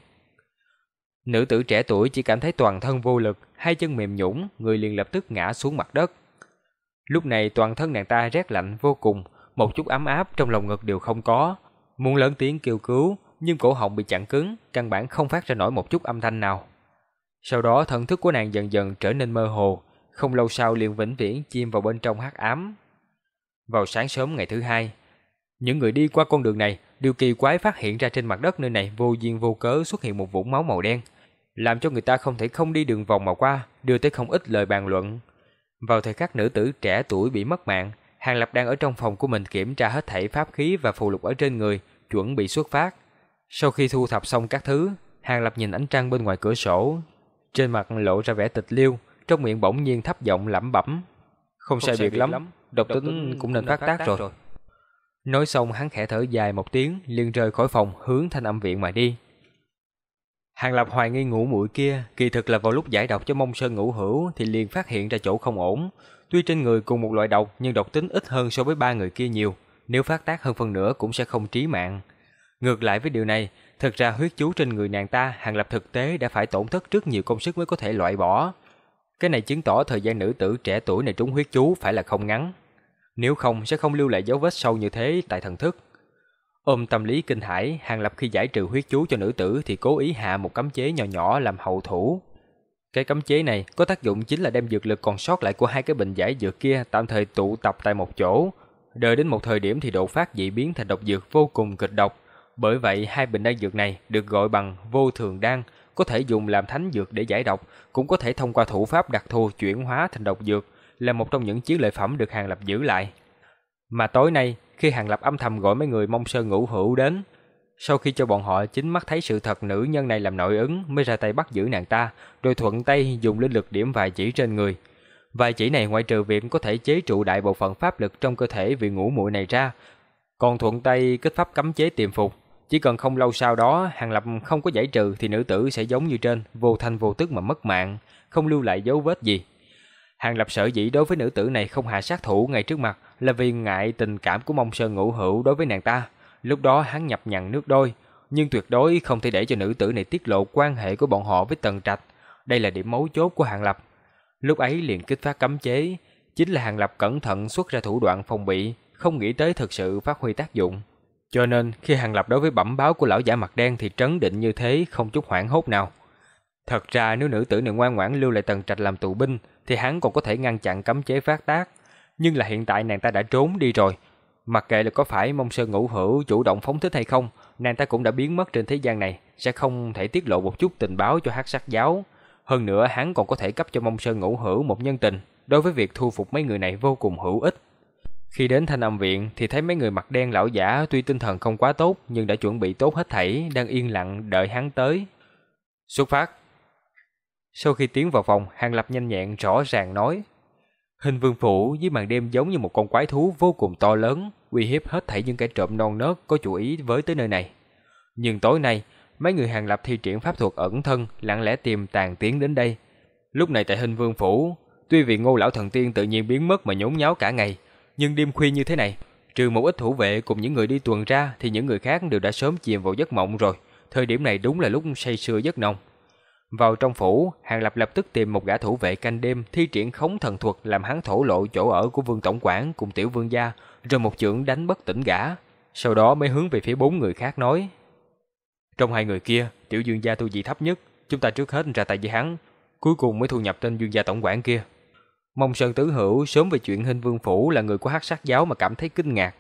Nữ tử trẻ tuổi chỉ cảm thấy toàn thân vô lực, hai chân mềm nhũn, người liền lập tức ngã xuống mặt đất. Lúc này toàn thân nàng ta rét lạnh vô cùng, một chút ấm áp trong lòng ngực đều không có. Muốn lớn tiếng kêu cứu, nhưng cổ họng bị chặn cứng, căn bản không phát ra nổi một chút âm thanh nào. Sau đó thần thức của nàng dần dần trở nên mơ hồ, không lâu sau liền vĩnh viễn chìm vào bên trong hắc ám. Vào sáng sớm ngày thứ hai, những người đi qua con đường này đều kỳ quái phát hiện ra trên mặt đất nơi này vô duyên vô cớ xuất hiện một vũng máu màu đen, làm cho người ta không thể không đi đường vòng mà qua, đưa tới không ít lời bàn luận. Vào thời khắc nữ tử trẻ tuổi bị mất mạng, Hàng Lập đang ở trong phòng của mình kiểm tra hết thảy pháp khí và phù lục ở trên người, chuẩn bị xuất phát. Sau khi thu thập xong các thứ, Hàng Lập nhìn ánh trăng bên ngoài cửa sổ, trên mặt lộ ra vẻ tịch liêu, trong miệng bỗng nhiên thấp giọng lẩm bẩm. Không, sai biệt lắm, lắm. độc tính cũng nên phát tác rồi. Nói xong hắn khẽ thở dài một tiếng, liền rời khỏi phòng hướng thanh âm viện mà đi. Hàng Lập hoài nghi ngủ mũi kia, kỳ thực là vào lúc giải độc cho mông sơn ngũ hữu thì liền phát hiện ra chỗ không ổn. Tuy trên người cùng một loại độc nhưng độc tính ít hơn so với ba người kia nhiều, nếu phát tác hơn phần nữa cũng sẽ không trí mạng. Ngược lại với điều này, thật ra huyết chú trên người nàng ta Hàng Lập thực tế đã phải tổn thất rất nhiều công sức mới có thể loại bỏ. Cái này chứng tỏ thời gian nữ tử trẻ tuổi này trúng huyết chú phải là không ngắn. Nếu không sẽ không lưu lại dấu vết sâu như thế tại thần thức. Ôm tâm lý kinh hãi, Hàng Lập khi giải trừ huyết chú cho nữ tử thì cố ý hạ một cấm chế nhỏ nhỏ làm hậu thủ. Cái cấm chế này có tác dụng chính là đem dược lực còn sót lại của hai cái bình giải dược kia tạm thời tụ tập tại một chỗ. Đợi đến một thời điểm thì độ phát dị biến thành độc dược vô cùng kịch độc. Bởi vậy hai bình đan dược này được gọi bằng vô thường đan, có thể dùng làm thánh dược để giải độc, cũng có thể thông qua thủ pháp đặc thù chuyển hóa thành độc dược, là một trong những chiến lợi phẩm được Hàng Lập giữ lại. Mà tối nay, khi Hàng Lập âm thầm gọi mấy người mông sơn ngũ hữu đến, sau khi cho bọn họ chính mắt thấy sự thật nữ nhân này làm nội ứng mới ra tay bắt giữ nàng ta, rồi thuận tay dùng linh lực điểm vài chỉ trên người. Vài chỉ này ngoại trừ việc có thể chế trụ đại bộ phận pháp lực trong cơ thể vị ngũ muội này ra, còn thuận tay kết pháp cấm chế tiềm phục. Chỉ cần không lâu sau đó Hàng Lập không có giải trừ thì nữ tử sẽ giống như trên, vô thanh vô tức mà mất mạng, không lưu lại dấu vết gì. Hàng Lập sở dĩ đối với nữ tử này không hạ sát thủ ngay trước mặt là vì ngại tình cảm của Mông Sơn Ngũ Hữu đối với nàng ta. Lúc đó hắn nhập nhằn nước đôi, nhưng tuyệt đối không thể để cho nữ tử này tiết lộ quan hệ của bọn họ với Tần Trạch. Đây là điểm mấu chốt của Hàng Lập. Lúc ấy liền kích phát cấm chế, chính là Hàng Lập cẩn thận xuất ra thủ đoạn phòng bị, không nghĩ tới thực sự phát huy tác dụng. Cho nên khi Hàng Lập đối với bẩm báo của lão giả mặt đen thì trấn định như thế không chút hoảng hốt nào. Thật ra nếu nữ tử này ngoan ngoãn lưu lại Tần Trạch làm tù binh thì hắn còn có thể ngăn chặn cấm chế phát tác. Nhưng là hiện tại nàng ta đã trốn đi rồi. Mặc kệ là có phải mông sơn ngũ hữu chủ động phóng thích hay không, nàng ta cũng đã biến mất trên thế gian này, sẽ không thể tiết lộ một chút tình báo cho hắc sắc giáo. Hơn nữa hắn còn có thể cấp cho mông sơn ngũ hữu một nhân tình, đối với việc thu phục mấy người này vô cùng hữu ích. Khi đến thanh âm viện thì thấy mấy người mặt đen lão giả tuy tinh thần không quá tốt nhưng đã chuẩn bị tốt hết thảy, đang yên lặng đợi hắn tới. Xuất phát. Sau khi tiến vào phòng, Hàng Lập nhanh nhẹn rõ ràng nói. Hình vương phủ dưới màn đêm giống như một con quái thú vô cùng to lớn, uy hiếp hết thảy những kẻ trộm non nớt có chủ ý với tới nơi này. Nhưng tối nay, mấy người Hàng Lập thi triển pháp thuật ẩn thân, lặng lẽ tìm tàn tiến đến đây. Lúc này tại hình vương phủ, tuy vì ngô lão thần tiên tự nhiên biến mất mà nhốn nháo cả ngày, nhưng đêm khuya như thế này, trừ một ít thủ vệ cùng những người đi tuần ra thì những người khác đều đã sớm chìm vào giấc mộng rồi. Thời điểm này đúng là lúc say sưa giấc nồng. Vào trong phủ, Hàng Lập lập tức tìm một gã thủ vệ canh đêm thi triển khống thần thuật làm hắn thổ lộ chỗ ở của vương tổng quản cùng tiểu vương gia, rồi một chưởng đánh bất tỉnh gã. Sau đó mới hướng về phía bốn người khác nói. Trong hai người kia, tiểu dương gia tu vị thấp nhất, chúng ta trước hết ra tay với hắn, cuối cùng mới thu nhập tên dương gia tổng quản kia. Mông Sơn Tứ Hữu sớm về chuyện Hình Vương Phủ là người của hắc sát giáo mà cảm thấy kinh ngạc.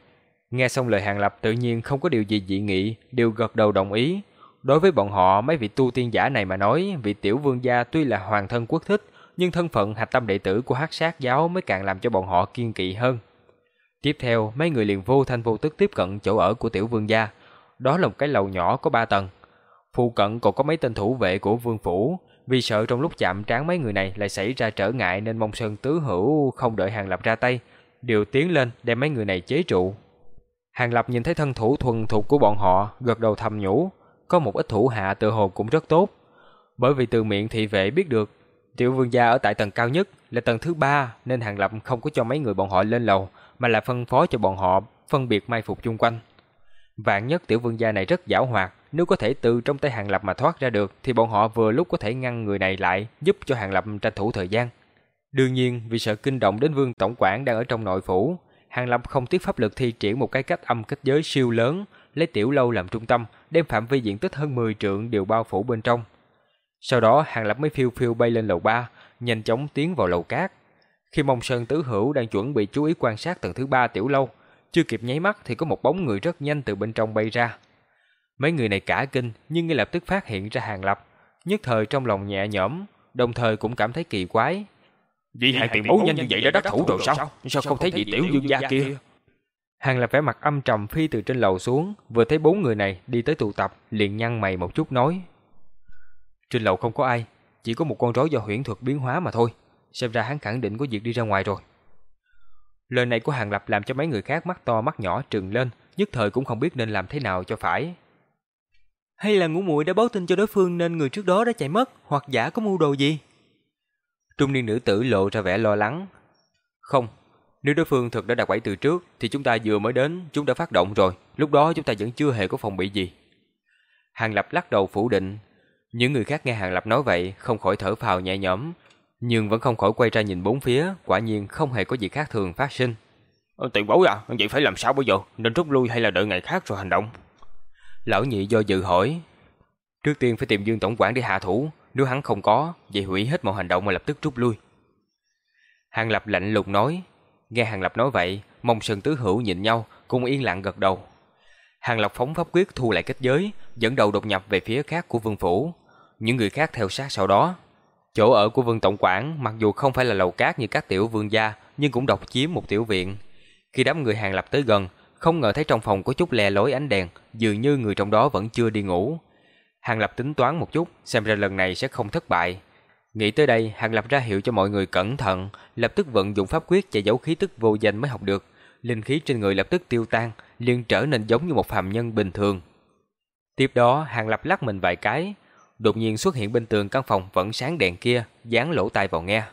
Nghe xong lời Hàng Lập tự nhiên không có điều gì dị nghị, đều gật đầu đồng ý. Đối với bọn họ, mấy vị tu tiên giả này mà nói, vị tiểu vương gia tuy là hoàng thân quốc thích, nhưng thân phận hạch tâm đệ tử của hắc sát giáo mới càng làm cho bọn họ kiên kỵ hơn. Tiếp theo, mấy người liền vô thanh vô tức tiếp cận chỗ ở của tiểu vương gia. Đó là một cái lầu nhỏ có ba tầng. Phụ cận còn có mấy tên thủ vệ của vương phủ, vì sợ trong lúc chạm trán mấy người này lại xảy ra trở ngại nên mong Sơn Tứ Hữu không đợi Hàng Lập ra tay, đều tiến lên đem mấy người này chế trụ. Hàng Lập nhìn thấy thân thủ thuần thục của bọn họ, gật đầu thầm nhủ, có một ít thủ hạ tự hồ cũng rất tốt. Bởi vì từ miệng thị vệ biết được, tiểu vương gia ở tại tầng cao nhất là tầng thứ ba nên Hàng Lập không có cho mấy người bọn họ lên lầu, mà là phân phó cho bọn họ phân biệt mai phục chung quanh. Vạn nhất tiểu vương gia này rất giảo hoạt, nếu có thể từ trong tay Hàng Lập mà thoát ra được thì bọn họ vừa lúc có thể ngăn người này lại, giúp cho Hàng Lập tranh thủ thời gian. Đương nhiên, vì sợ kinh động đến vương tổng quản đang ở trong nội phủ, Hàng Lập không tiếc pháp lực thi triển một cái cách âm kết giới siêu lớn, lấy tiểu lâu làm trung tâm, đem phạm vi diện tích hơn 10 trượng đều bao phủ bên trong. Sau đó Hàng Lập mới phiêu phiêu bay lên lầu 3, nhanh chóng tiến vào lầu cát. Khi Mông Sơn Tứ Hữu đang chuẩn bị chú ý quan sát tầng thứ ba tiểu lâu, chưa kịp nháy mắt thì có một bóng người rất nhanh từ bên trong bay ra. Mấy người này cả kinh nhưng ngay lập tức phát hiện ra Hàng Lập, nhất thời trong lòng nhẹ nhõm, đồng thời cũng cảm thấy kỳ quái.
Vì hai tiền bối nhanh như vậy đã đắc thủ rồi sao? Sao không thấy vị tiểu dương gia kia?
Hàng Lập vẻ mặt âm trầm phi từ trên lầu xuống, vừa thấy bốn người này đi tới tụ tập, liền nhăn mày một chút nói: "Trên lầu không có ai, chỉ có một con rối do huyễn thuật biến hóa mà thôi, xem ra hắn khẳng định có việc đi ra ngoài rồi." Lời này của Hàng Lập làm cho mấy người khác mắt to mắt nhỏ trừng lên, nhất thời cũng không biết nên làm thế nào cho phải.
Hay là ngũ muội đã báo tin cho đối phương nên người trước đó đã chạy mất, hoặc giả có mưu đồ gì?
Trung niên nữ tử lộ ra vẻ lo lắng. Không, nếu đối phương thực đã đặt bẫy từ trước thì chúng ta vừa mới đến, chúng đã phát động rồi, lúc đó chúng ta vẫn chưa hề có phòng bị gì. Hàng Lập lắc đầu phủ định. Những người khác nghe Hàng Lập nói vậy không khỏi thở phào nhẹ nhõm, nhưng vẫn không khỏi quay ra nhìn bốn phía, quả nhiên không hề có gì khác thường phát sinh.
Ờ, tiền bối à, vậy phải làm sao bây giờ? Nên rút lui hay là đợi ngày khác rồi hành động?
Lão nhị do dự hỏi. Trước tiên phải tìm Dương Tổng quản để hạ thủ, nếu hắn không có, vậy hủy hết mọi hành động mà lập tức rút lui. Hàng Lập lạnh lùng nói. Nghe Hàng Lập nói vậy, mông sơn tứ hữu nhìn nhau, cùng yên lặng gật đầu. Hàng Lập phóng pháp quyết thu lại kết giới, dẫn đầu đột nhập về phía khác của vương phủ. Những người khác theo sát sau đó. Chỗ ở của vương tổng quản mặc dù không phải là lầu cát như các tiểu vương gia, nhưng cũng độc chiếm một tiểu viện. Khi đám người Hàng Lập tới gần, không ngờ thấy trong phòng có chút lè lối ánh đèn, dường như người trong đó vẫn chưa đi ngủ. Hàng Lập tính toán một chút, xem ra lần này sẽ không thất bại. Nghĩ tới đây, Hàng Lập ra hiệu cho mọi người cẩn thận, lập tức vận dụng pháp quyết che giấu khí tức vô danh mới học được. Linh khí trên người lập tức tiêu tan, liền trở nên giống như một phàm nhân bình thường. Tiếp đó, Hàng Lập lắc mình vài cái, đột nhiên xuất hiện bên tường căn phòng vẫn sáng đèn kia, dán lỗ tai vào nghe.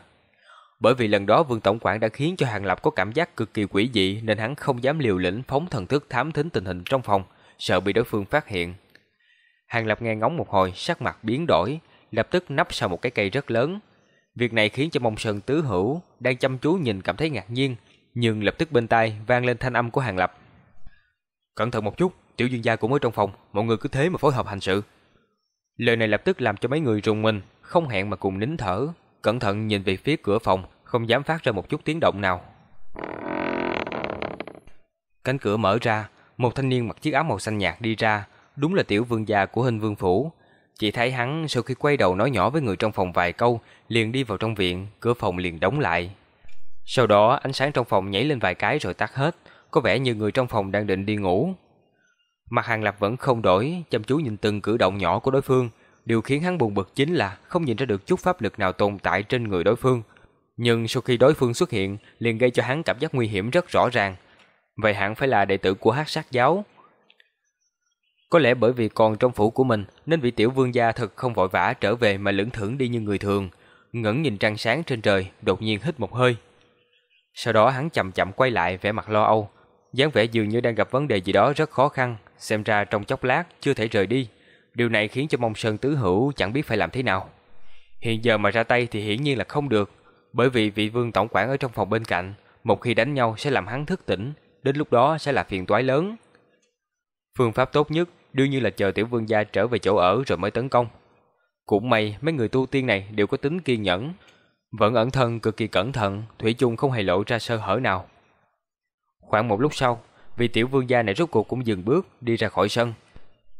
Bởi vì lần đó Vương Tổng quản đã khiến cho Hàng Lập có cảm giác cực kỳ quỷ dị nên hắn không dám liều lĩnh phóng thần thức thám thính tình hình trong phòng, sợ bị đối phương phát hiện. Hàng Lập nghe ngóng một hồi, sắc mặt biến đổi, lập tức nấp sau một cái cây rất lớn. Việc này khiến cho Mông Sơn Tứ Hữu đang chăm chú nhìn cảm thấy ngạc nhiên, nhưng lập tức bên tai vang lên thanh âm của Hàng Lập. Cẩn thận một chút, tiểu dương gia cũng ở trong phòng, mọi người cứ thế mà phối hợp hành sự. Lời này lập tức làm cho mấy người rùng mình, không hẹn mà cùng nín thở, cẩn thận nhìn về phía cửa phòng, không dám phát ra một chút tiếng động nào. Cánh cửa mở ra, một thanh niên mặc chiếc áo màu xanh nhạt đi ra, đúng là tiểu vương gia của hình vương phủ. Chỉ thấy hắn sau khi quay đầu nói nhỏ với người trong phòng vài câu, liền đi vào trong viện, cửa phòng liền đóng lại. Sau đó ánh sáng trong phòng nhảy lên vài cái rồi tắt hết, có vẻ như người trong phòng đang định đi ngủ. Mặt Hàng Lập vẫn không đổi, chăm chú nhìn từng cử động nhỏ của đối phương, điều khiến hắn buồn bực chính là không nhìn ra được chút pháp lực nào tồn tại trên người đối phương. Nhưng sau khi đối phương xuất hiện, liền gây cho hắn cảm giác nguy hiểm rất rõ ràng. Vậy hẳn phải là đệ tử của Hắc Sát giáo. Có lẽ bởi vì còn trong phủ của mình, nên vị tiểu vương gia thật không vội vã trở về mà lững thững đi như người thường, ngẩng nhìn trăng sáng trên trời, đột nhiên hít một hơi. Sau đó hắn chậm chậm quay lại vẻ mặt lo âu, dáng vẻ dường như đang gặp vấn đề gì đó rất khó khăn, xem ra trong chốc lát chưa thể rời đi. Điều này khiến cho Mông Sơn Tứ Hữu chẳng biết phải làm thế nào. Hiện giờ mà ra tay thì hiển nhiên là không được, bởi vì vị vương tổng quản ở trong phòng bên cạnh, một khi đánh nhau sẽ làm hắn thức tỉnh, đến lúc đó sẽ là phiền toái lớn. Phương pháp tốt nhất đương nhiên là chờ tiểu vương gia trở về chỗ ở rồi mới tấn công. Cũng may mấy người tu tiên này đều có tính kiên nhẫn, vẫn ẩn thân cực kỳ cẩn thận, thủy chung không hề lộ ra sơ hở nào. Khoảng một lúc sau, vị tiểu vương gia này rốt cuộc cũng dừng bước đi ra khỏi sân.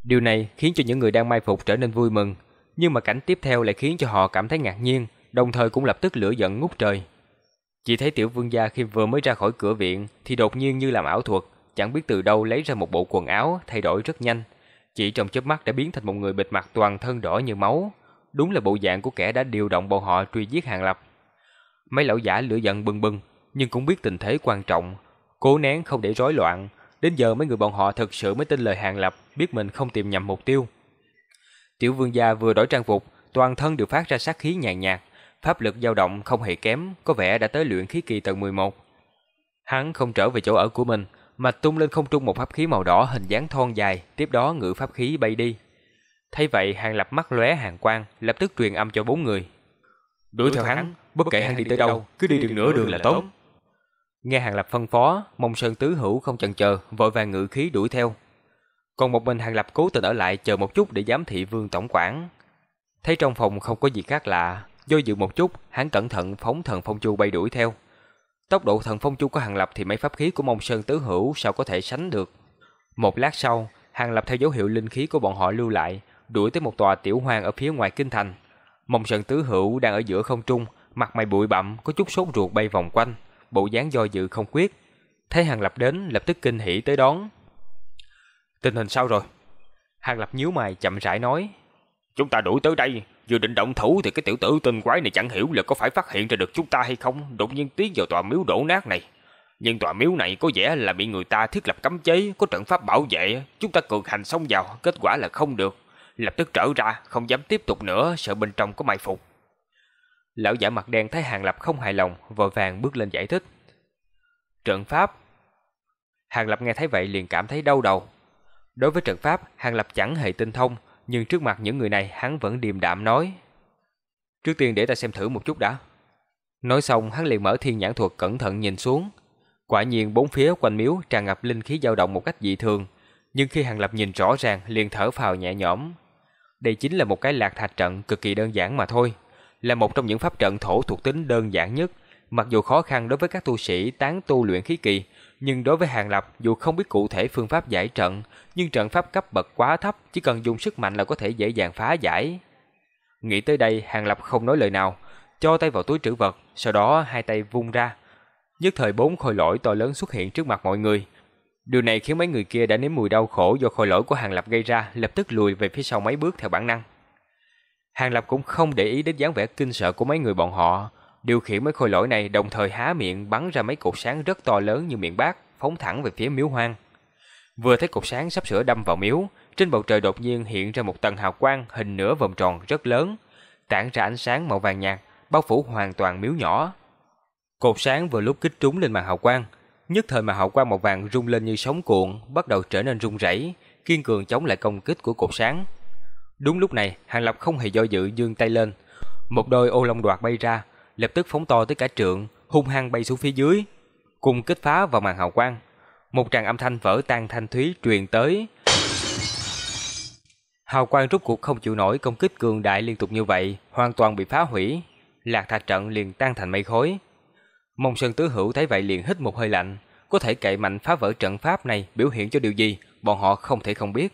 Điều này khiến cho những người đang mai phục trở nên vui mừng, nhưng mà cảnh tiếp theo lại khiến cho họ cảm thấy ngạc nhiên, đồng thời cũng lập tức lửa giận ngút trời. Chỉ thấy tiểu vương gia khi vừa mới ra khỏi cửa viện thì đột nhiên như làm ảo thuật, chẳng biết từ đâu lấy ra một bộ quần áo thay đổi rất nhanh, chỉ trong chớp mắt đã biến thành một người bịt mặt toàn thân đỏ như máu, đúng là bộ dạng của kẻ đã điều động bọn họ truy giết Hàng Lập. Mấy lão giả lửa giận bừng bừng, nhưng cũng biết tình thế quan trọng, cố nén không để rối loạn, đến giờ mấy người bọn họ thật sự mới tin lời Hàng Lập, biết mình không tìm nhầm mục tiêu. Tiểu vương gia vừa đổi trang phục, toàn thân đều phát ra sát khí nhàn nhạt, pháp lực dao động không hề kém, có vẻ đã tới luyện khí kỳ tầng 11. Hắn không trở về chỗ ở của mình, mà tung lên không trung một pháp khí màu đỏ hình dáng thon dài, tiếp đó ngự pháp khí bay đi. Thấy vậy, Hàng Lập mắt lóe hàng quang, lập tức truyền âm cho bốn người.
Đuổi theo hắn, bất kể hắn đi tới đâu, cứ đi đường nửa đường là tốt.
Nghe Hàng Lập phân phó, Mông Sơn Tứ Hữu không chần chờ, vội vàng ngự khí đuổi theo. Còn một mình Hàng Lập cố tình ở lại chờ một chút để giám thị Vương tổng quản. Thấy trong phòng không có gì khác lạ, do dự một chút, hắn cẩn thận phóng thần phong chu bay đuổi theo. Tốc độ thần phong chu của Hàng Lập thì mấy pháp khí của Mông Sơn Tứ Hữu sao có thể sánh được. Một lát sau, Hàng Lập theo dấu hiệu linh khí của bọn họ lưu lại, đuổi tới một tòa tiểu hoang ở phía ngoài kinh thành. Mông Sơn Tứ Hữu đang ở giữa không trung, mặt mày bụi bặm, có chút sốt ruột bay vòng quanh, bộ dáng do dự không quyết. Thấy Hàng Lập đến, lập tức kinh hỉ tới đón. Tình hình sao rồi? Hàng Lập nhíu mày chậm rãi nói.
Chúng ta đuổi tới đây, vừa định động thủ thì cái tiểu tử tinh quái này chẳng hiểu là có phải phát hiện ra được chúng ta hay không, đột nhiên tiến vào tòa miếu đổ nát này. Nhưng tòa miếu này có vẻ là bị người ta thiết lập cấm chế, có trận pháp bảo vệ, chúng ta cường hành xông vào, kết quả là không được. Lập tức trở ra, không dám tiếp tục nữa, sợ bên trong có mai phục.
Lão giả mặt đen thấy Hàng Lập không hài lòng, vội vàng bước lên giải thích. Trận pháp Hàng Lập nghe thấy vậy liền cảm thấy đau đầu. Đối với trận pháp, Hàng Lập chẳng hề tinh thông, nhưng trước mặt những người này hắn vẫn điềm đạm nói. Trước tiên để ta xem thử một chút đã. Nói xong hắn liền mở thiên nhãn thuật cẩn thận nhìn xuống. Quả nhiên bốn phía quanh miếu tràn ngập linh khí dao động một cách dị thường, nhưng khi Hàng Lập nhìn rõ ràng liền thở phào nhẹ nhõm. Đây chính là một cái lạc thạch trận cực kỳ đơn giản mà thôi, là một trong những pháp trận thổ thuộc tính đơn giản nhất, mặc dù khó khăn đối với các tu sĩ tán tu luyện khí kỳ, nhưng đối với Hàng Lập dù không biết cụ thể phương pháp giải trận, nhưng trận pháp cấp bậc quá thấp, chỉ cần dùng sức mạnh là có thể dễ dàng phá giải. Nghĩ tới đây, Hàng Lập không nói lời nào, cho tay vào túi trữ vật, sau đó hai tay vung ra. Nhất thời bốn khôi lỗi to lớn xuất hiện trước mặt mọi người. Điều này khiến mấy người kia đã nếm mùi đau khổ do khôi lỗi của Hàng Lập gây ra, lập tức lùi về phía sau mấy bước theo bản năng. Hàng Lập cũng không để ý đến dáng vẻ kinh sợ của mấy người bọn họ, điều khiển mấy khôi lỗi này đồng thời há miệng bắn ra mấy cột sáng rất to lớn như miệng bát, phóng thẳng về phía miếu hoang. Vừa thấy cột sáng sắp sửa đâm vào miếu, trên bầu trời đột nhiên hiện ra một tầng hào quang hình nửa vòng tròn rất lớn, tản ra ánh sáng màu vàng nhạt, bao phủ hoàn toàn miếu nhỏ. Cột sáng vừa lúc kích trúng lên màn hào quang, nhất thời mà hào quang màu vàng rung lên như sóng cuộn, bắt đầu trở nên rung rẩy, kiên cường chống lại công kích của cột sáng. Đúng lúc này, Hàng Lập không hề do dự giương tay lên, một đôi ô long đoạt bay ra, lập tức phóng to tới cả trượng, hung hăng bay xuống phía dưới, cùng kích phá vào màn hào quang. Một tràng âm thanh vỡ tan thanh thúy truyền tới. Hào quang rút cuộc không chịu nổi công kích cường đại liên tục như vậy, hoàn toàn bị phá hủy. Lạc thạch trận liền tan thành mây khói. Mông Sơn Tứ Hữu thấy vậy liền hít một hơi lạnh, có thể cậy mạnh phá vỡ trận pháp này biểu hiện cho điều gì, bọn họ không thể không biết.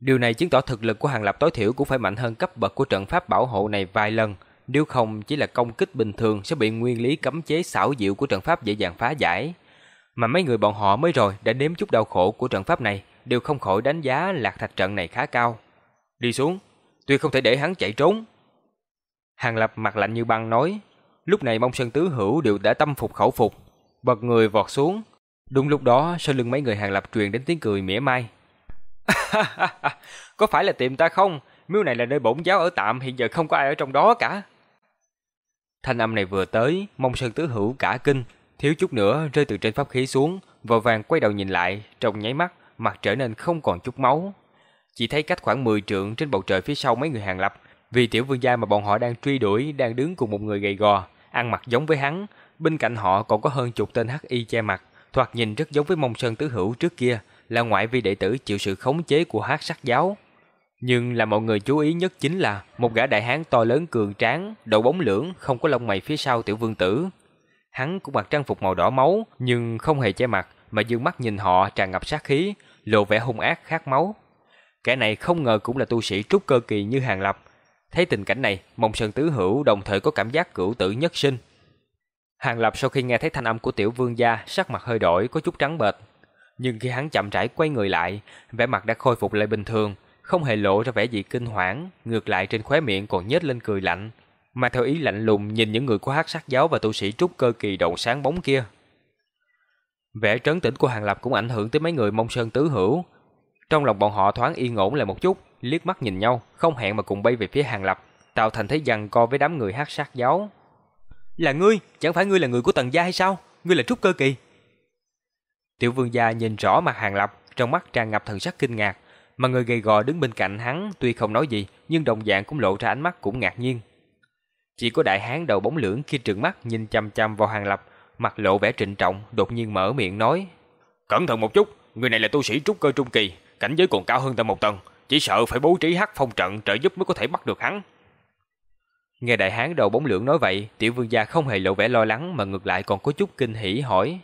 Điều này chứng tỏ thực lực của Hàng Lập tối thiểu cũng phải mạnh hơn cấp bậc của trận pháp bảo hộ này vài lần, nếu không chỉ là công kích bình thường sẽ bị nguyên lý cấm chế xảo diệu của trận pháp dễ dàng phá giải. Mà mấy người bọn họ mới rồi đã nếm chút đau khổ của trận pháp này, đều không khỏi đánh giá lạc thạch trận này khá cao. Đi xuống, tuy không thể để hắn chạy trốn. Hàng Lập mặt lạnh như băng nói, lúc này mong sơn tứ hữu đều đã tâm phục khẩu phục, bật người vọt xuống. Đúng lúc đó, sau lưng mấy người Hàng Lập truyền đến tiếng cười mỉa mai. có phải là tìm ta không? Miếu này là nơi bổn giáo ở tạm, hiện giờ không có ai ở trong đó cả. Thanh âm này vừa tới, mông sơn tứ hữu cả kinh, thiếu chút nữa rơi từ trên pháp khí xuống, vội vàng quay đầu nhìn lại, trong nháy mắt, mặt trở nên không còn chút máu. Chỉ thấy cách khoảng 10 trượng trên bầu trời phía sau mấy người hàng lập, vì tiểu vương gia mà bọn họ đang truy đuổi đang đứng cùng một người gầy gò, ăn mặc giống với hắn, bên cạnh họ còn có hơn chục tên hắc y che mặt, thoạt nhìn rất giống với mông sơn tứ hữu trước kia, là ngoại vi đệ tử chịu sự khống chế của hắc sắc giáo. Nhưng là mọi người chú ý nhất chính là một gã đại hán to lớn cường tráng, đầu bóng lưỡng, không có lông mày phía sau tiểu vương tử. Hắn cũng mặc trang phục màu đỏ máu, nhưng không hề che mặt, mà dương mắt nhìn họ tràn ngập sát khí, lộ vẻ hung ác khát máu. Kẻ này không ngờ cũng là tu sĩ trúc cơ kỳ như Hàng Lập. Thấy tình cảnh này, Mông Sơn Tứ Hữu đồng thời có cảm giác cửu tử nhất sinh. Hàng Lập sau khi nghe thấy thanh âm của tiểu vương gia, sắc mặt hơi đổi, có chút trắng bệch. Nhưng khi hắn chậm rãi quay người lại, vẻ mặt đã khôi phục lại bình thường, không hề lộ ra vẻ gì kinh hoảng, ngược lại trên khóe miệng còn nhếch lên cười lạnh, mà theo ý lạnh lùng nhìn những người của hắc sắc giáo và tu sĩ trúc cơ kỳ đầu sáng bóng kia. Vẻ trấn tĩnh của Hàng Lập cũng ảnh hưởng tới mấy người mông sơn tứ hữu. Trong lòng bọn họ thoáng yên ổn lại một chút, liếc mắt nhìn nhau, không hẹn mà cùng bay về phía Hàng Lập, tạo thành thế giằng co với đám người hát sát giáo.
Là ngươi, chẳng phải ngươi là người của tần gia hay sao? Ngươi là trúc cơ kỳ.
Tiểu vương gia nhìn rõ mặt Hàng Lập, trong mắt tràn ngập thần sắc kinh ngạc, mà người gầy gò đứng bên cạnh hắn tuy không nói gì, nhưng đồng dạng cũng lộ ra ánh mắt cũng ngạc nhiên. Chỉ có đại hán đầu bóng lưỡng khi trừng mắt nhìn chăm chăm vào Hàng Lập, mặt lộ vẻ trịnh trọng, đột nhiên mở miệng nói:
"Cẩn thận một chút, người này là tu sĩ trúc cơ trung kỳ, cảnh giới còn cao hơn ta một tầng, chỉ sợ phải bố trí hắc phong trận trợ giúp mới có thể bắt được hắn."
Nghe đại hán đầu bóng lưỡng nói vậy, tiểu vương gia không hề lộ vẻ lo lắng mà ngược lại còn có chút kinh hỉ hỏi: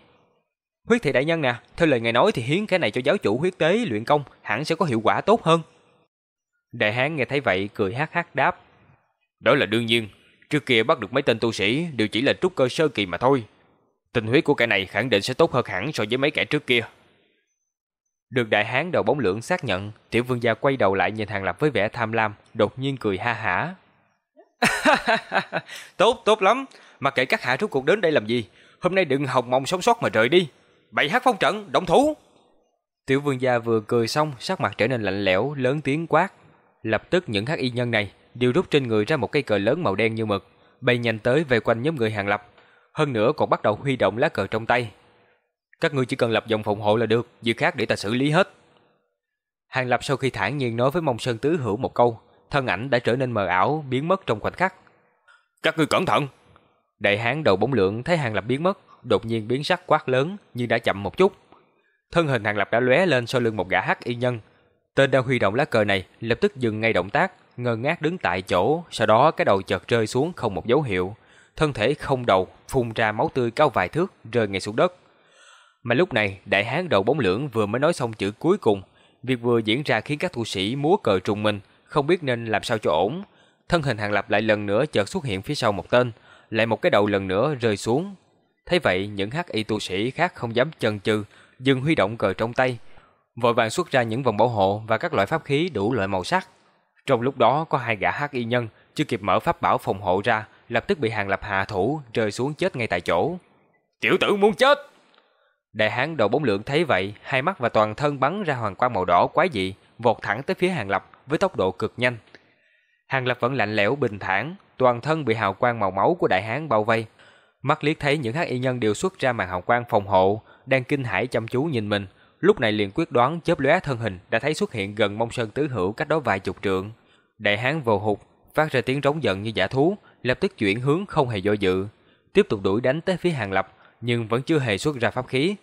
Huyết thị đại nhân nè, theo lời ngài nói thì hiến cái này cho giáo chủ huyết tế luyện công, hẳn sẽ có hiệu quả tốt hơn.
Đại hán nghe thấy vậy cười hắc hắc đáp:
"Đó là đương nhiên, trước kia bắt được mấy tên tu sĩ đều chỉ là trúc cơ sơ kỳ mà thôi. Tình huyết của cái này khẳng định sẽ tốt hơn hẳn so với mấy kẻ trước kia."
Được đại hán đầu bóng lưỡng xác nhận, tiểu vương gia quay đầu lại nhìn Hàng Lập với vẻ tham lam, đột nhiên cười ha hả.
tốt, tốt lắm, mà kể các hạ rốt cuộc đến đây làm gì? Hôm nay đừng hòng mong sống sót mà rời đi. Bày hát phong trận, động thủ.
Tiểu vương gia vừa cười xong, sắc mặt trở nên lạnh lẽo, lớn tiếng quát. Lập tức những hắc y nhân này đều rút trên người ra một cây cờ lớn màu đen như mực, bay nhanh tới về quanh nhóm người hàng lập. Hơn nữa còn bắt đầu huy động lá cờ trong tay. Các ngươi chỉ cần lập dòng phòng hộ là được, việc khác để ta xử lý hết. Hàng lập sau khi thản nhiên nói với Mông Sơn Tứ Hữu một câu, thân ảnh đã trở nên mờ ảo, biến mất trong khoảnh khắc.
Các ngươi cẩn thận!
Đại hán đầu bóng lượng thấy Hàng Lập biến mất, đột nhiên biến sắc quát lớn nhưng đã chậm một chút. Thân hình Hàng Lập đã lóe lên sau lưng một gã hắc y nhân. Tên đang huy động lá cờ này lập tức dừng ngay động tác, ngơ ngác đứng tại chỗ, sau đó cái đầu chợt rơi xuống không một dấu hiệu, thân thể không đầu phun ra máu tươi cao vài thước rơi ngay xuống đất. Mà lúc này, đại hán đầu bóng lưỡng vừa mới nói xong chữ cuối cùng, việc vừa diễn ra khiến các tu sĩ múa cờ trùng mình, không biết nên làm sao cho ổn. Thân hình Hàng Lập lại lần nữa chợt xuất hiện phía sau một tên, lại một cái đầu lần nữa rơi xuống. Thấy vậy, những hắc y tu sĩ khác không dám chần chừ, dừng huy động cờ trong tay, vội vàng xuất ra những vòng bảo hộ và các loại pháp khí đủ loại màu sắc. Trong lúc đó có hai gã hắc y nhân chưa kịp mở pháp bảo phòng hộ ra, lập tức bị Hàng Lập hạ thủ, rơi xuống chết ngay tại chỗ.
Tiểu tử muốn chết!
Đại hán đầu bóng lượng thấy vậy, hai mắt và toàn thân bắn ra hoàng quang màu đỏ quái dị, vọt thẳng tới phía Hàng Lập với tốc độ cực nhanh. Hàng Lập vẫn lạnh lẽo bình thản, toàn thân bị hào quang màu máu của đại hán bao vây. Mắt liếc thấy những hắc y nhân đều xuất ra màn hào quang phòng hộ, đang kinh hãi chăm chú nhìn mình, lúc này liền quyết đoán chớp lóe thân hình đã thấy xuất hiện gần Mông Sơn tứ hữu cách đó vài chục trượng. Đại hán vồ hụt, phát ra tiếng rống giận như giả thú, lập tức chuyển hướng không hề do dự, tiếp tục đuổi đánh tới phía Hàng Lập, nhưng vẫn chưa hề xuất ra pháp khí.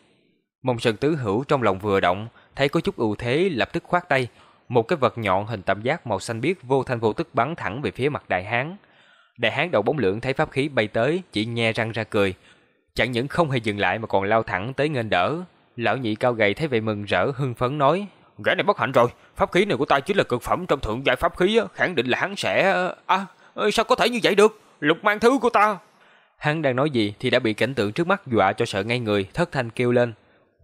Mông Sơn tứ hữu trong lòng vừa động, thấy có chút ưu thế lập tức khoát tay, một cái vật nhọn hình tam giác màu xanh biếc vô thanh vô tức bắn thẳng về phía mặt đại hán. Đại hán đầu bóng lượng thấy pháp khí bay tới, chỉ nhe răng ra cười, chẳng những không hề dừng lại mà còn lao thẳng tới nghênh đỡ. Lão nhị cao gầy thấy vậy mừng rỡ hưng phấn nói:
"Gã này bất hạnh rồi, pháp khí này của ta chính là cực phẩm trong thượng giai pháp khí, khẳng định là hắn sẽ à, sao có thể như vậy được? Lục mang thứ của ta."
Hắn đang nói gì thì đã bị cảnh tượng trước mắt dọa cho sợ ngay người, thất thanh kêu lên.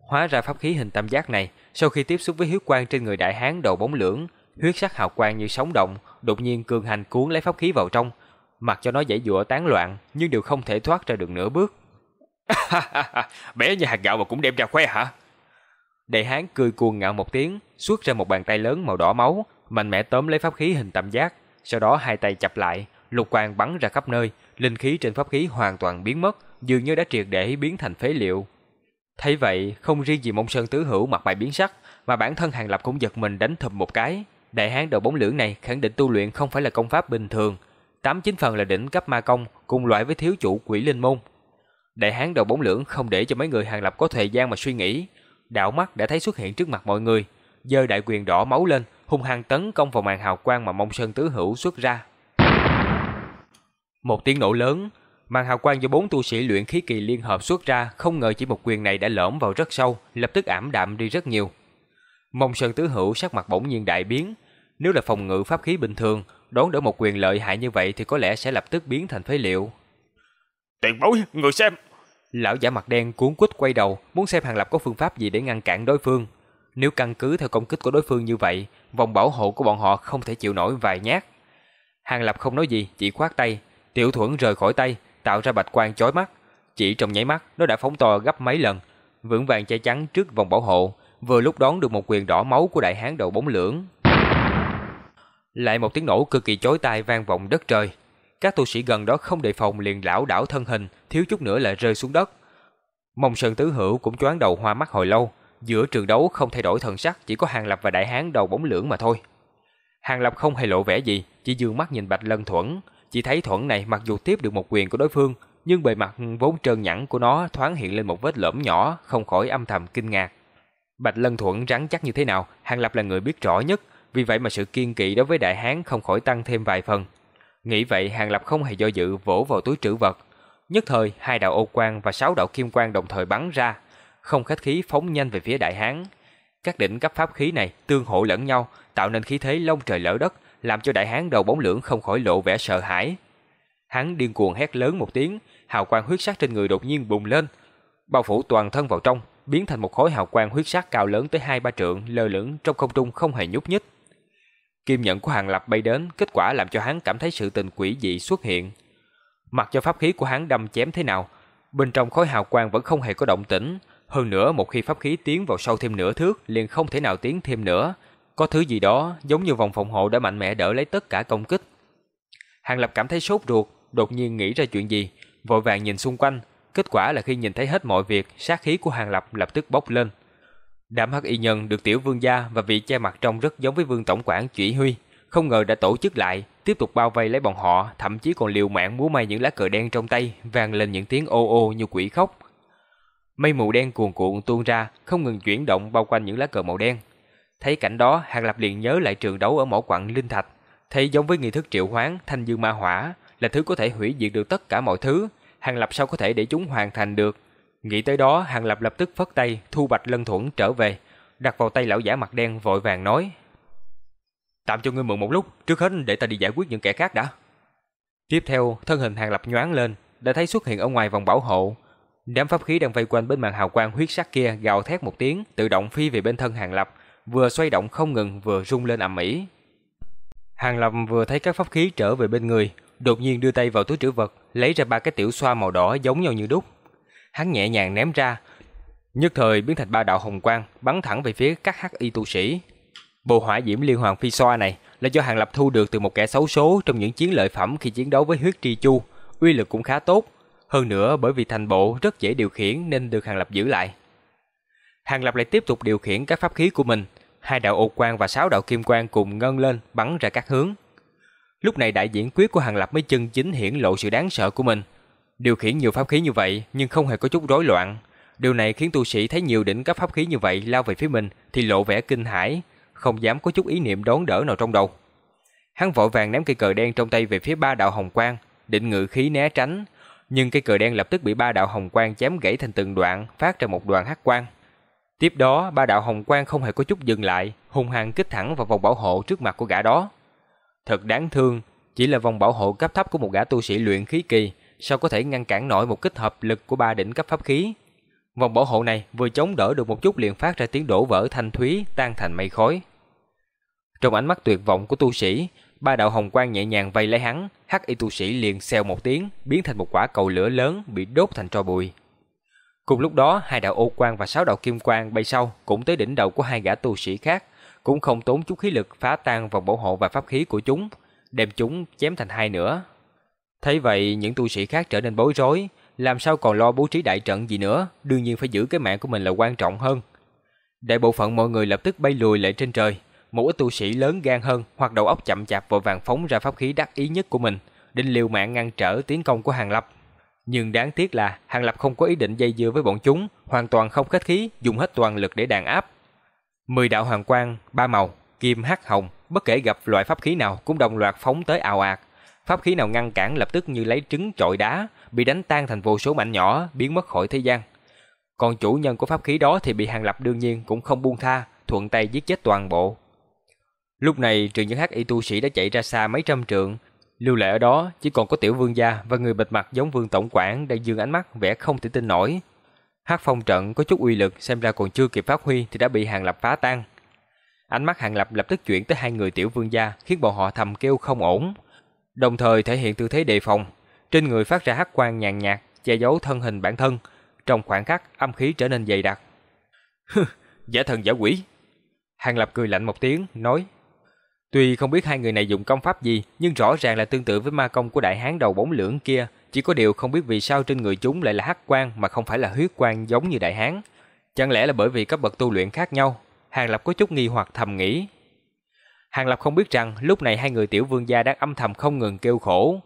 Hóa ra pháp khí hình tam giác này, sau khi tiếp xúc với huyết quang trên người đại hán đầu bóng lưỡng, huyết sắc hào quang như sóng động, đột nhiên cường hành cuốn lấy pháp khí vào trong, mặc cho nó dãy dụa tán loạn, nhưng đều không thể thoát ra được nửa bước.
Bé như hạt gạo mà cũng đem ra khoe hả?
Đại hán cười cuồng ngạo một tiếng, xuất ra một bàn tay lớn màu đỏ máu, mạnh mẽ tóm lấy pháp khí hình tam giác, sau đó hai tay chập lại, lục quang bắn ra khắp nơi, linh khí trên pháp khí hoàn toàn biến mất, dường như đã triệt để biến thành phế liệu. Thấy vậy, không riêng gì Mông Sơn tứ hữu mặt mày biến sắc, mà bản thân Hàng Lập cũng giật mình đánh thùm một cái. Đại hán đầu bóng lưỡng này khẳng định tu luyện không phải là công pháp bình thường, tám chín phần là đỉnh cấp ma công, cùng loại với thiếu chủ quỷ linh môn. Đại hán đầu bóng lưỡng không để cho mấy người Hàng Lập có thời gian mà suy nghĩ, đạo mắt đã thấy xuất hiện trước mặt mọi người, giơ đại quyền đỏ máu lên, hung hăng tấn công vào màn hào quang mà Mông Sơn tứ hữu xuất ra. Một tiếng nổ lớn, Màn hào quang do bốn tu sĩ luyện khí kỳ liên hợp xuất ra, không ngờ chỉ một quyền này đã lõm vào rất sâu, lập tức ảm đạm đi rất nhiều. Mông Sơn Tứ Hữu sắc mặt bỗng nhiên đại biến, nếu là phòng ngự pháp khí bình thường, đón đỡ một quyền lợi hại như vậy thì có lẽ sẽ lập tức biến thành phế liệu.
Tiền bối, người xem!
Lão giả mặt đen cuốn quýt quay đầu, muốn xem Hàng Lập có phương pháp gì để ngăn cản đối phương. Nếu căn cứ theo công kích của đối phương như vậy, vòng bảo hộ của bọn họ không thể chịu nổi vài nhát. Hàng Lập không nói gì, chỉ khoát tay, tiểu thuẫn rời khỏi tay, tạo ra bạch quang chói mắt. Chỉ trong nháy mắt, nó đã phóng to gấp mấy lần, vững vàng che chắn trước vòng bảo hộ, vừa lúc đón được một quyền đỏ máu của đại hán đầu bóng lưỡng. Lại một tiếng nổ cực kỳ chói tai vang vọng đất trời. Các tu sĩ gần đó không đề phòng liền lão đảo thân hình, thiếu chút nữa là rơi xuống đất. Mông Sơn Tứ Hữu cũng choáng đầu hoa mắt hồi lâu, giữa trường đấu không thay đổi thần sắc, chỉ có Hàng Lập và Đại Hán đầu bóng lưỡng mà thôi. Hàng Lập không hề lộ vẻ gì, chỉ dương mắt nhìn Bạch Lân Thuẫn, chỉ thấy Thuẫn này mặc dù tiếp được một quyền của đối phương, nhưng bề mặt vốn trơn nhẵn của nó thoáng hiện lên một vết lõm nhỏ, không khỏi âm thầm kinh ngạc. Bạch Lân Thuẫn rắn chắc như thế nào, Hàng Lập là người biết rõ nhất, vì vậy mà sự kiên kỵ đối với đại hán không khỏi tăng thêm vài phần. Nghĩ vậy, Hàng Lập không hề do dự vỗ vào túi trữ vật. Nhất thời, hai đạo ô quang và sáu đạo kim quang đồng thời bắn ra, không khách khí phóng nhanh về phía đại hán. Các đỉnh cấp pháp khí này tương hỗ lẫn nhau, tạo nên khí thế lông trời lở đất, làm cho đại hán đầu bóng lưỡng không khỏi lộ vẻ sợ hãi. Hắn điên cuồng hét lớn một tiếng, hào quang huyết sắc trên người đột nhiên bùng lên, bao phủ toàn thân vào trong, biến thành một khối hào quang huyết sắc cao lớn tới hai ba trượng, lơ lửng trong không trung không hề nhúc nhích. Kim nhận của Hàng Lập bay đến, kết quả làm cho hắn cảm thấy sự tình quỷ dị xuất hiện. Mặc cho pháp khí của hắn đâm chém thế nào, bên trong khối hào quang vẫn không hề có động tĩnh. Hơn nữa, một khi pháp khí tiến vào sâu thêm nửa thước, liền không thể nào tiến thêm nữa. Có thứ gì đó, giống như vòng phòng hộ đã mạnh mẽ đỡ lấy tất cả công kích. Hàng Lập cảm thấy sốt ruột, đột nhiên nghĩ ra chuyện gì, vội vàng nhìn xung quanh. Kết quả là khi nhìn thấy hết mọi việc, sát khí của Hàng Lập lập tức bốc lên. Đám hắc y nhân được tiểu vương gia và vị che mặt trông rất giống với vương tổng quản chỉ huy, không ngờ đã tổ chức lại, tiếp tục bao vây lấy bọn họ, thậm chí còn liều mạng múa may những lá cờ đen trong tay, vang lên những tiếng ô ô như quỷ khóc. Mây mù đen cuồn cuộn tuôn ra, không ngừng chuyển động bao quanh những lá cờ màu đen. Thấy cảnh đó, Hàng Lập liền nhớ lại trường đấu ở mỏ quặng linh thạch, thấy giống với nghi thức triệu hoán thanh dương ma hỏa, là thứ có thể hủy diệt được tất cả mọi thứ, Hàng Lập sao có thể để chúng hoàn thành được? Nghĩ tới đó, Hàng Lập lập tức phất tay, thu bạch lân thuẫn trở về, đặt vào tay lão giả mặt đen vội vàng nói. Tạm cho ngươi mượn một lúc, trước hết để ta đi giải quyết những kẻ khác đã. Tiếp theo, thân hình Hàng Lập nhoáng lên, đã thấy xuất hiện ở ngoài vòng bảo hộ. Đám pháp khí đang vây quanh bên màn hào quang huyết sắc kia gào thét một tiếng, tự động phi về bên thân Hàng Lập, vừa xoay động không ngừng vừa rung lên ầm ĩ. Hàng Lập vừa thấy các pháp khí trở về bên người, đột nhiên đưa tay vào túi trữ vật, lấy ra ba cái tiểu xoa màu đỏ giống nhau như đúc. Hắn nhẹ nhàng ném ra, nhất thời biến thành ba đạo hồng quang bắn thẳng về phía các hắc y tu sĩ. Bộ hỏa diễm liên hoàng phi xoa này là do Hàng Lập thu được từ một kẻ xấu số trong những chiến lợi phẩm khi chiến đấu với huyết tri chu, uy lực cũng khá tốt. Hơn nữa bởi vì thành bộ rất dễ điều khiển nên được Hàng Lập giữ lại. Hàng Lập lại tiếp tục điều khiển các pháp khí của mình, hai đạo ô quang và sáu đạo kim quang cùng ngân lên bắn ra các hướng. Lúc này đại diễn quyết của Hàng Lập mới chân chính hiển lộ sự đáng sợ của mình. Điều khiển nhiều pháp khí như vậy nhưng không hề có chút rối loạn. Điều này khiến tu sĩ thấy nhiều đỉnh cấp pháp khí như vậy lao về phía mình thì lộ vẻ kinh hãi, không dám có chút ý niệm đón đỡ nào trong đầu. Hắn vội vàng ném cây cờ đen trong tay về phía ba đạo hồng quang, định ngự khí né tránh, nhưng cây cờ đen lập tức bị ba đạo hồng quang chém gãy thành từng đoạn, phát ra một đoàn hắc quang. Tiếp đó, ba đạo hồng quang không hề có chút dừng lại, hung hăng kích thẳng vào vòng bảo hộ trước mặt của gã đó. Thật đáng thương, chỉ là vòng bảo hộ cấp thấp của một gã tu sĩ luyện khí kỳ, sao có thể ngăn cản nổi một kích hợp lực của ba đỉnh cấp pháp khí. Vòng bảo hộ này vừa chống đỡ được một chút liền phát ra tiếng đổ vỡ thanh thúy, tan thành mây khói. Trong ánh mắt tuyệt vọng của tu sĩ, ba đạo hồng quang nhẹ nhàng vây lấy hắn, hắc y tu sĩ liền xèo một tiếng, biến thành một quả cầu lửa lớn bị đốt thành tro bụi. Cùng lúc đó, hai đạo ô quang và sáu đạo kim quang bay sau cũng tới đỉnh đầu của hai gã tu sĩ khác, cũng không tốn chút khí lực phá tan vòng bảo hộ và pháp khí của chúng, đem chúng chém thành hai nửa. Thấy vậy, những tu sĩ khác trở nên bối rối, làm sao còn lo bố trí đại trận gì nữa, đương nhiên phải giữ cái mạng của mình là quan trọng hơn. Đại bộ phận mọi người lập tức bay lùi lại trên trời, một ít tu sĩ lớn gan hơn hoặc đầu óc chậm chạp vội vàng phóng ra pháp khí đắc ý nhất của mình, định liều mạng ngăn trở tiến công của Hàng Lập. Nhưng đáng tiếc là Hàng Lập không có ý định dây dưa với bọn chúng, hoàn toàn không khách khí, dùng hết toàn lực để đàn áp. Mười đạo hoàng quang, ba màu, kim, hắc, hồng, bất kể gặp loại pháp khí nào cũng đồng loạt phóng tới ào ạt. Pháp khí nào ngăn cản lập tức như lấy trứng trọi đá, bị đánh tan thành vô số mảnh nhỏ, biến mất khỏi thế gian. Còn chủ nhân của pháp khí đó thì bị Hàng Lập đương nhiên cũng không buông tha, thuận tay giết chết toàn bộ. Lúc này, trừ những hắc y tu sĩ đã chạy ra xa mấy trăm trượng, lưu lại ở đó chỉ còn có tiểu vương gia và người bịt mặt giống vương tổng quản đang dương ánh mắt vẻ không thể tin nổi. Hắc phong trận có chút uy lực xem ra còn chưa kịp phát huy thì đã bị Hàng Lập phá tan. Ánh mắt Hàng Lập lập tức chuyển tới hai người tiểu vương gia khiến bọn họ thầm kêu không ổn. Đồng thời thể hiện tư thế đề phòng. Trên người phát ra hắc quang nhàn nhạt che giấu thân hình bản thân. Trong khoảng khắc âm khí trở nên dày đặc. giả thần giả quỷ. Hàng Lập cười lạnh một tiếng nói Tuy không biết hai người này dùng công pháp gì, nhưng rõ ràng là tương tự với ma công của đại hán đầu bóng lưỡng kia, chỉ có điều không biết vì sao trên người chúng lại là hắc quang mà không phải là huyết quang giống như đại hán. Chẳng lẽ là bởi vì cấp bậc tu luyện khác nhau? Hàng Lập có chút nghi hoặc thầm nghĩ. Hàng Lập không biết rằng lúc này hai người tiểu vương gia đang âm thầm không ngừng kêu khổ.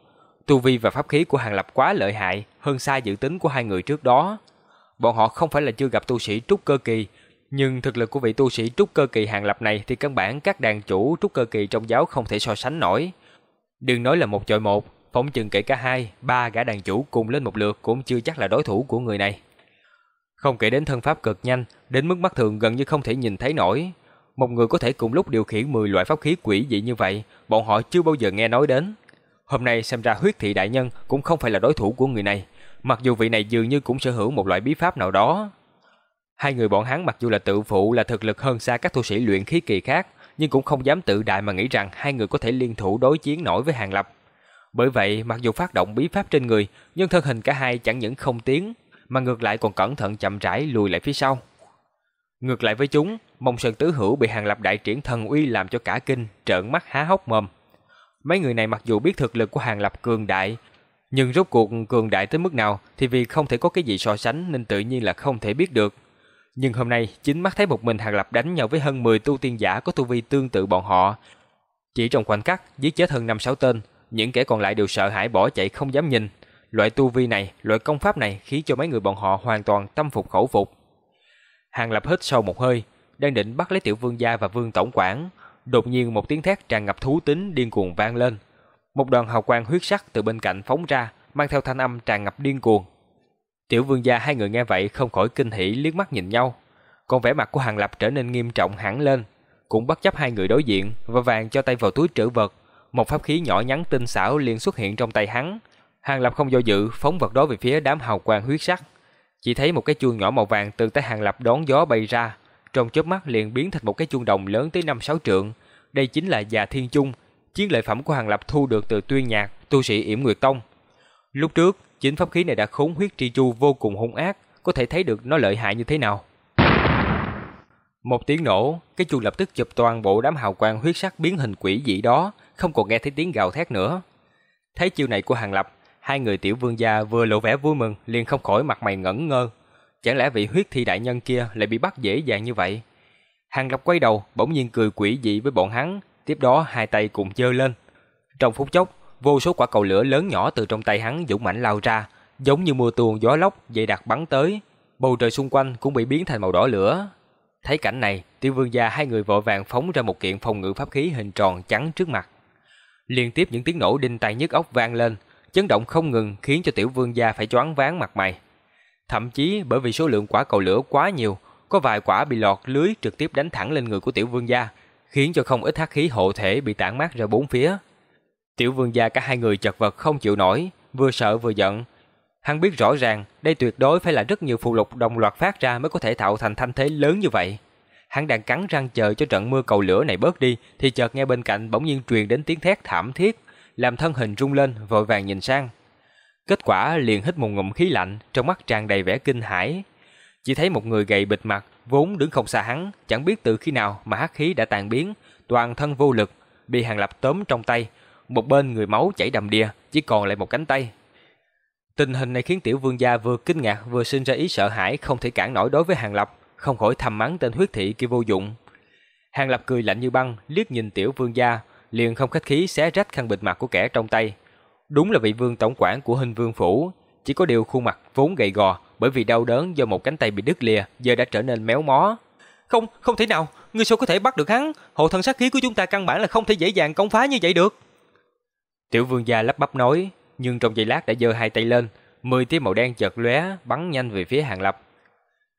Tu vi và pháp khí của Hàng Lập quá lợi hại, hơn xa dự tính của hai người trước đó. Bọn họ không phải là chưa gặp tu sĩ trúc cơ kỳ, nhưng thực lực của vị tu sĩ trúc cơ kỳ Hàng Lập này thì căn bản các đàn chủ trúc cơ kỳ trong giáo không thể so sánh nổi. Đừng nói là một chọi một, phóng chừng kể cả hai, ba gã đàn chủ cùng lên một lượt cũng chưa chắc là đối thủ của người này. Không kể đến thân pháp cực nhanh, đến mức mắt thường gần như không thể nhìn thấy nổi. Một người có thể cùng lúc điều khiển 10 loại pháp khí quỷ dị như vậy, bọn họ chưa bao giờ nghe nói đến. Hôm nay xem ra huyết thị đại nhân cũng không phải là đối thủ của người này, mặc dù vị này dường như cũng sở hữu một loại bí pháp nào đó. Hai người bọn hắn mặc dù là tự phụ là thực lực hơn xa các tu sĩ luyện khí kỳ khác, nhưng cũng không dám tự đại mà nghĩ rằng hai người có thể liên thủ đối chiến nổi với Hàng Lập. Bởi vậy, mặc dù phát động bí pháp trên người, nhưng thân hình cả hai chẳng những không tiến, mà ngược lại còn cẩn thận chậm rãi lùi lại phía sau. Ngược lại với chúng, Mông Sơn Tứ Hữu bị Hàng Lập đại triển thần uy làm cho cả kinh, trợn mắt há hốc mồm. Mấy người này mặc dù biết thực lực của Hàng Lập cường đại, nhưng rốt cuộc cường đại tới mức nào thì vì không thể có cái gì so sánh nên tự nhiên là không thể biết được. Nhưng hôm nay, chính mắt thấy một mình Hàng Lập đánh nhau với hơn 10 tu tiên giả có tu vi tương tự bọn họ. Chỉ trong khoảnh khắc, giết chết hơn 5-6 tên, những kẻ còn lại đều sợ hãi bỏ chạy không dám nhìn. Loại tu vi này, loại công pháp này khiến cho mấy người bọn họ hoàn toàn tâm phục khẩu phục. Hàng Lập hít sâu một hơi, đang định bắt lấy tiểu vương gia và vương tổng quản. Đột nhiên một tiếng thét tràn ngập thú tính điên cuồng vang lên. Một đoàn hào quang huyết sắc từ bên cạnh phóng ra, mang theo thanh âm tràn ngập điên cuồng. Tiểu vương gia hai người nghe vậy không khỏi kinh hỉ liếc mắt nhìn nhau. Còn vẻ mặt của Hàng Lập trở nên nghiêm trọng hẳn lên. Cũng bất chấp hai người đối diện, và vàng cho tay vào túi trữ vật. Một pháp khí nhỏ nhắn tinh xảo liền xuất hiện trong tay hắn. Hàng Lập không do dự, phóng vật đó về phía đám hào quang huyết sắc. Chỉ thấy một cái chuông nhỏ màu vàng từ tay Hàng Lập đón gió bay ra, trong chớp mắt liền biến thành một cái chuông đồng lớn tới 5-6 trượng. Đây chính là già thiên chung, chiến lợi phẩm của Hàng Lập thu được từ tuyên nhạc, tu sĩ yểm Nguyệt Tông. Lúc trước, chính pháp khí này đã khốn huyết tri chu vô cùng hung ác, có thể thấy được nó lợi hại như thế nào. Một tiếng nổ, cái chuông lập tức chụp toàn bộ đám hào quang huyết sắc biến hình quỷ dị đó, không còn nghe thấy tiếng gào thét nữa. Thấy chiêu này của Hàng Lập, hai người tiểu vương gia vừa lộ vẻ vui mừng, liền không khỏi mặt mày ngẩn ngơ. Chẳng lẽ vị huyết thi đại nhân kia lại bị bắt dễ dàng như vậy? Hàng Lập quay đầu, bỗng nhiên cười quỷ dị với bọn hắn, tiếp đó hai tay cùng giơ lên. Trong phút chốc, vô số quả cầu lửa lớn nhỏ từ trong tay hắn dũng mãnh lao ra, giống như mưa tuôn gió lốc dày đặc bắn tới. Bầu trời xung quanh cũng bị biến thành màu đỏ lửa. Thấy cảnh này, tiểu vương gia hai người vội vàng phóng ra một kiện phòng ngự pháp khí hình tròn trắng trước mặt. Liên tiếp những tiếng nổ đinh tai nhức óc vang lên, chấn động không ngừng khiến cho tiểu vương gia phải choáng váng mặt mày. Thậm chí bởi vì số lượng quả cầu lửa quá nhiều, có vài quả bị lọt lưới trực tiếp đánh thẳng lên người của tiểu vương gia, khiến cho không ít hắc khí hộ thể bị tản mát ra bốn phía. Tiểu vương gia cả hai người chật vật không chịu nổi, vừa sợ vừa giận. Hắn biết rõ ràng đây tuyệt đối phải là rất nhiều phù lục đồng loạt phát ra mới có thể tạo thành thanh thế lớn như vậy. Hắn đang cắn răng chờ cho trận mưa cầu lửa này bớt đi thì chợt nghe bên cạnh bỗng nhiên truyền đến tiếng thét thảm thiết, làm thân hình rung lên vội vàng nhìn sang. Kết quả liền hít một ngụm khí lạnh, trong mắt tràn đầy vẻ kinh hãi. Chỉ thấy một người gầy bịt mặt, vốn đứng không xa hắn, chẳng biết từ khi nào mà hắc khí đã tàn biến, toàn thân vô lực, bị Hàng Lập tóm trong tay, một bên người máu chảy đầm đìa, chỉ còn lại một cánh tay. Tình hình này khiến tiểu vương gia vừa kinh ngạc vừa sinh ra ý sợ hãi không thể cản nổi đối với Hàng Lập, không khỏi thầm mắng tên huyết thị kia vô dụng. Hàng Lập cười lạnh như băng, liếc nhìn tiểu vương gia, liền không khách khí xé rách khăn bịt mặt của kẻ trong tay. Đúng là vị vương tổng quản của hình vương phủ, chỉ có điều khuôn mặt vốn gầy gò bởi vì đau đớn do một cánh tay bị đứt lìa, giờ đã trở nên méo mó.
Không, không thể nào, ngươi sao có thể bắt được hắn? Hộ thần sát khí của chúng ta căn bản là không thể dễ dàng công phá như vậy được.
Tiểu vương gia lắp bắp nói, nhưng trong giây lát đã giơ hai tay lên, mười tia màu đen chợt lóe, bắn nhanh về phía Hàng Lập.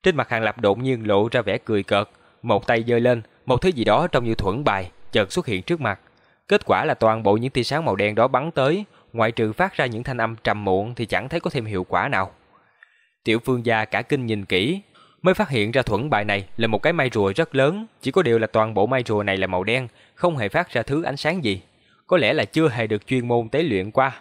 Trên mặt Hàng Lập đột nhiên lộ ra vẻ cười cợt, một tay giơ lên, một thứ gì đó trông như thuẫn bài chợt xuất hiện trước mặt. Kết quả là toàn bộ những tia sáng màu đen đó bắn tới, ngoại trừ phát ra những thanh âm trầm muộn thì chẳng thấy có thêm hiệu quả nào. Tiểu Phương gia cả kinh nhìn kỹ, mới phát hiện ra thuẫn bài này là một cái mai rùa rất lớn, chỉ có điều là toàn bộ mai rùa này là màu đen, không hề phát ra thứ ánh sáng gì. Có lẽ là chưa hề được chuyên môn tế luyện qua.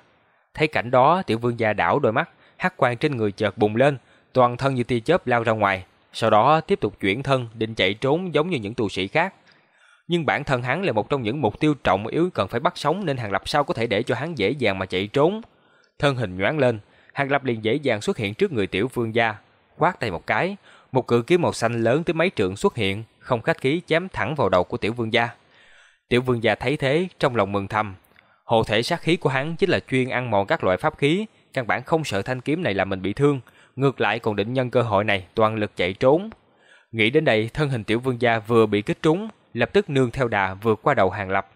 Thấy cảnh đó, Tiểu Vương gia đảo đôi mắt, hắc quang trên người chợt bùng lên, toàn thân như tia chớp lao ra ngoài, sau đó tiếp tục chuyển thân định chạy trốn giống như những tù sĩ khác. Nhưng bản thân hắn là một trong những mục tiêu trọng yếu cần phải bắt sống nên Hàng Lập sao có thể để cho hắn dễ dàng mà chạy trốn. Thân hình nhoáng lên, Hàng Lập liền dễ dàng xuất hiện trước người tiểu vương gia, quát tay một cái, một cự kiếm màu xanh lớn tới mấy trượng xuất hiện, không khách khí chém thẳng vào đầu của tiểu vương gia. Tiểu vương gia thấy thế, trong lòng mừng thầm. Hộ thể sát khí của hắn chính là chuyên ăn mòn các loại pháp khí, căn bản không sợ thanh kiếm này làm mình bị thương, ngược lại còn định nhân cơ hội này toàn lực chạy trốn. Nghĩ đến đây, thân hình tiểu vương gia vừa bị kích trúng, lập tức nương theo đà vượt qua đầu hàng lập,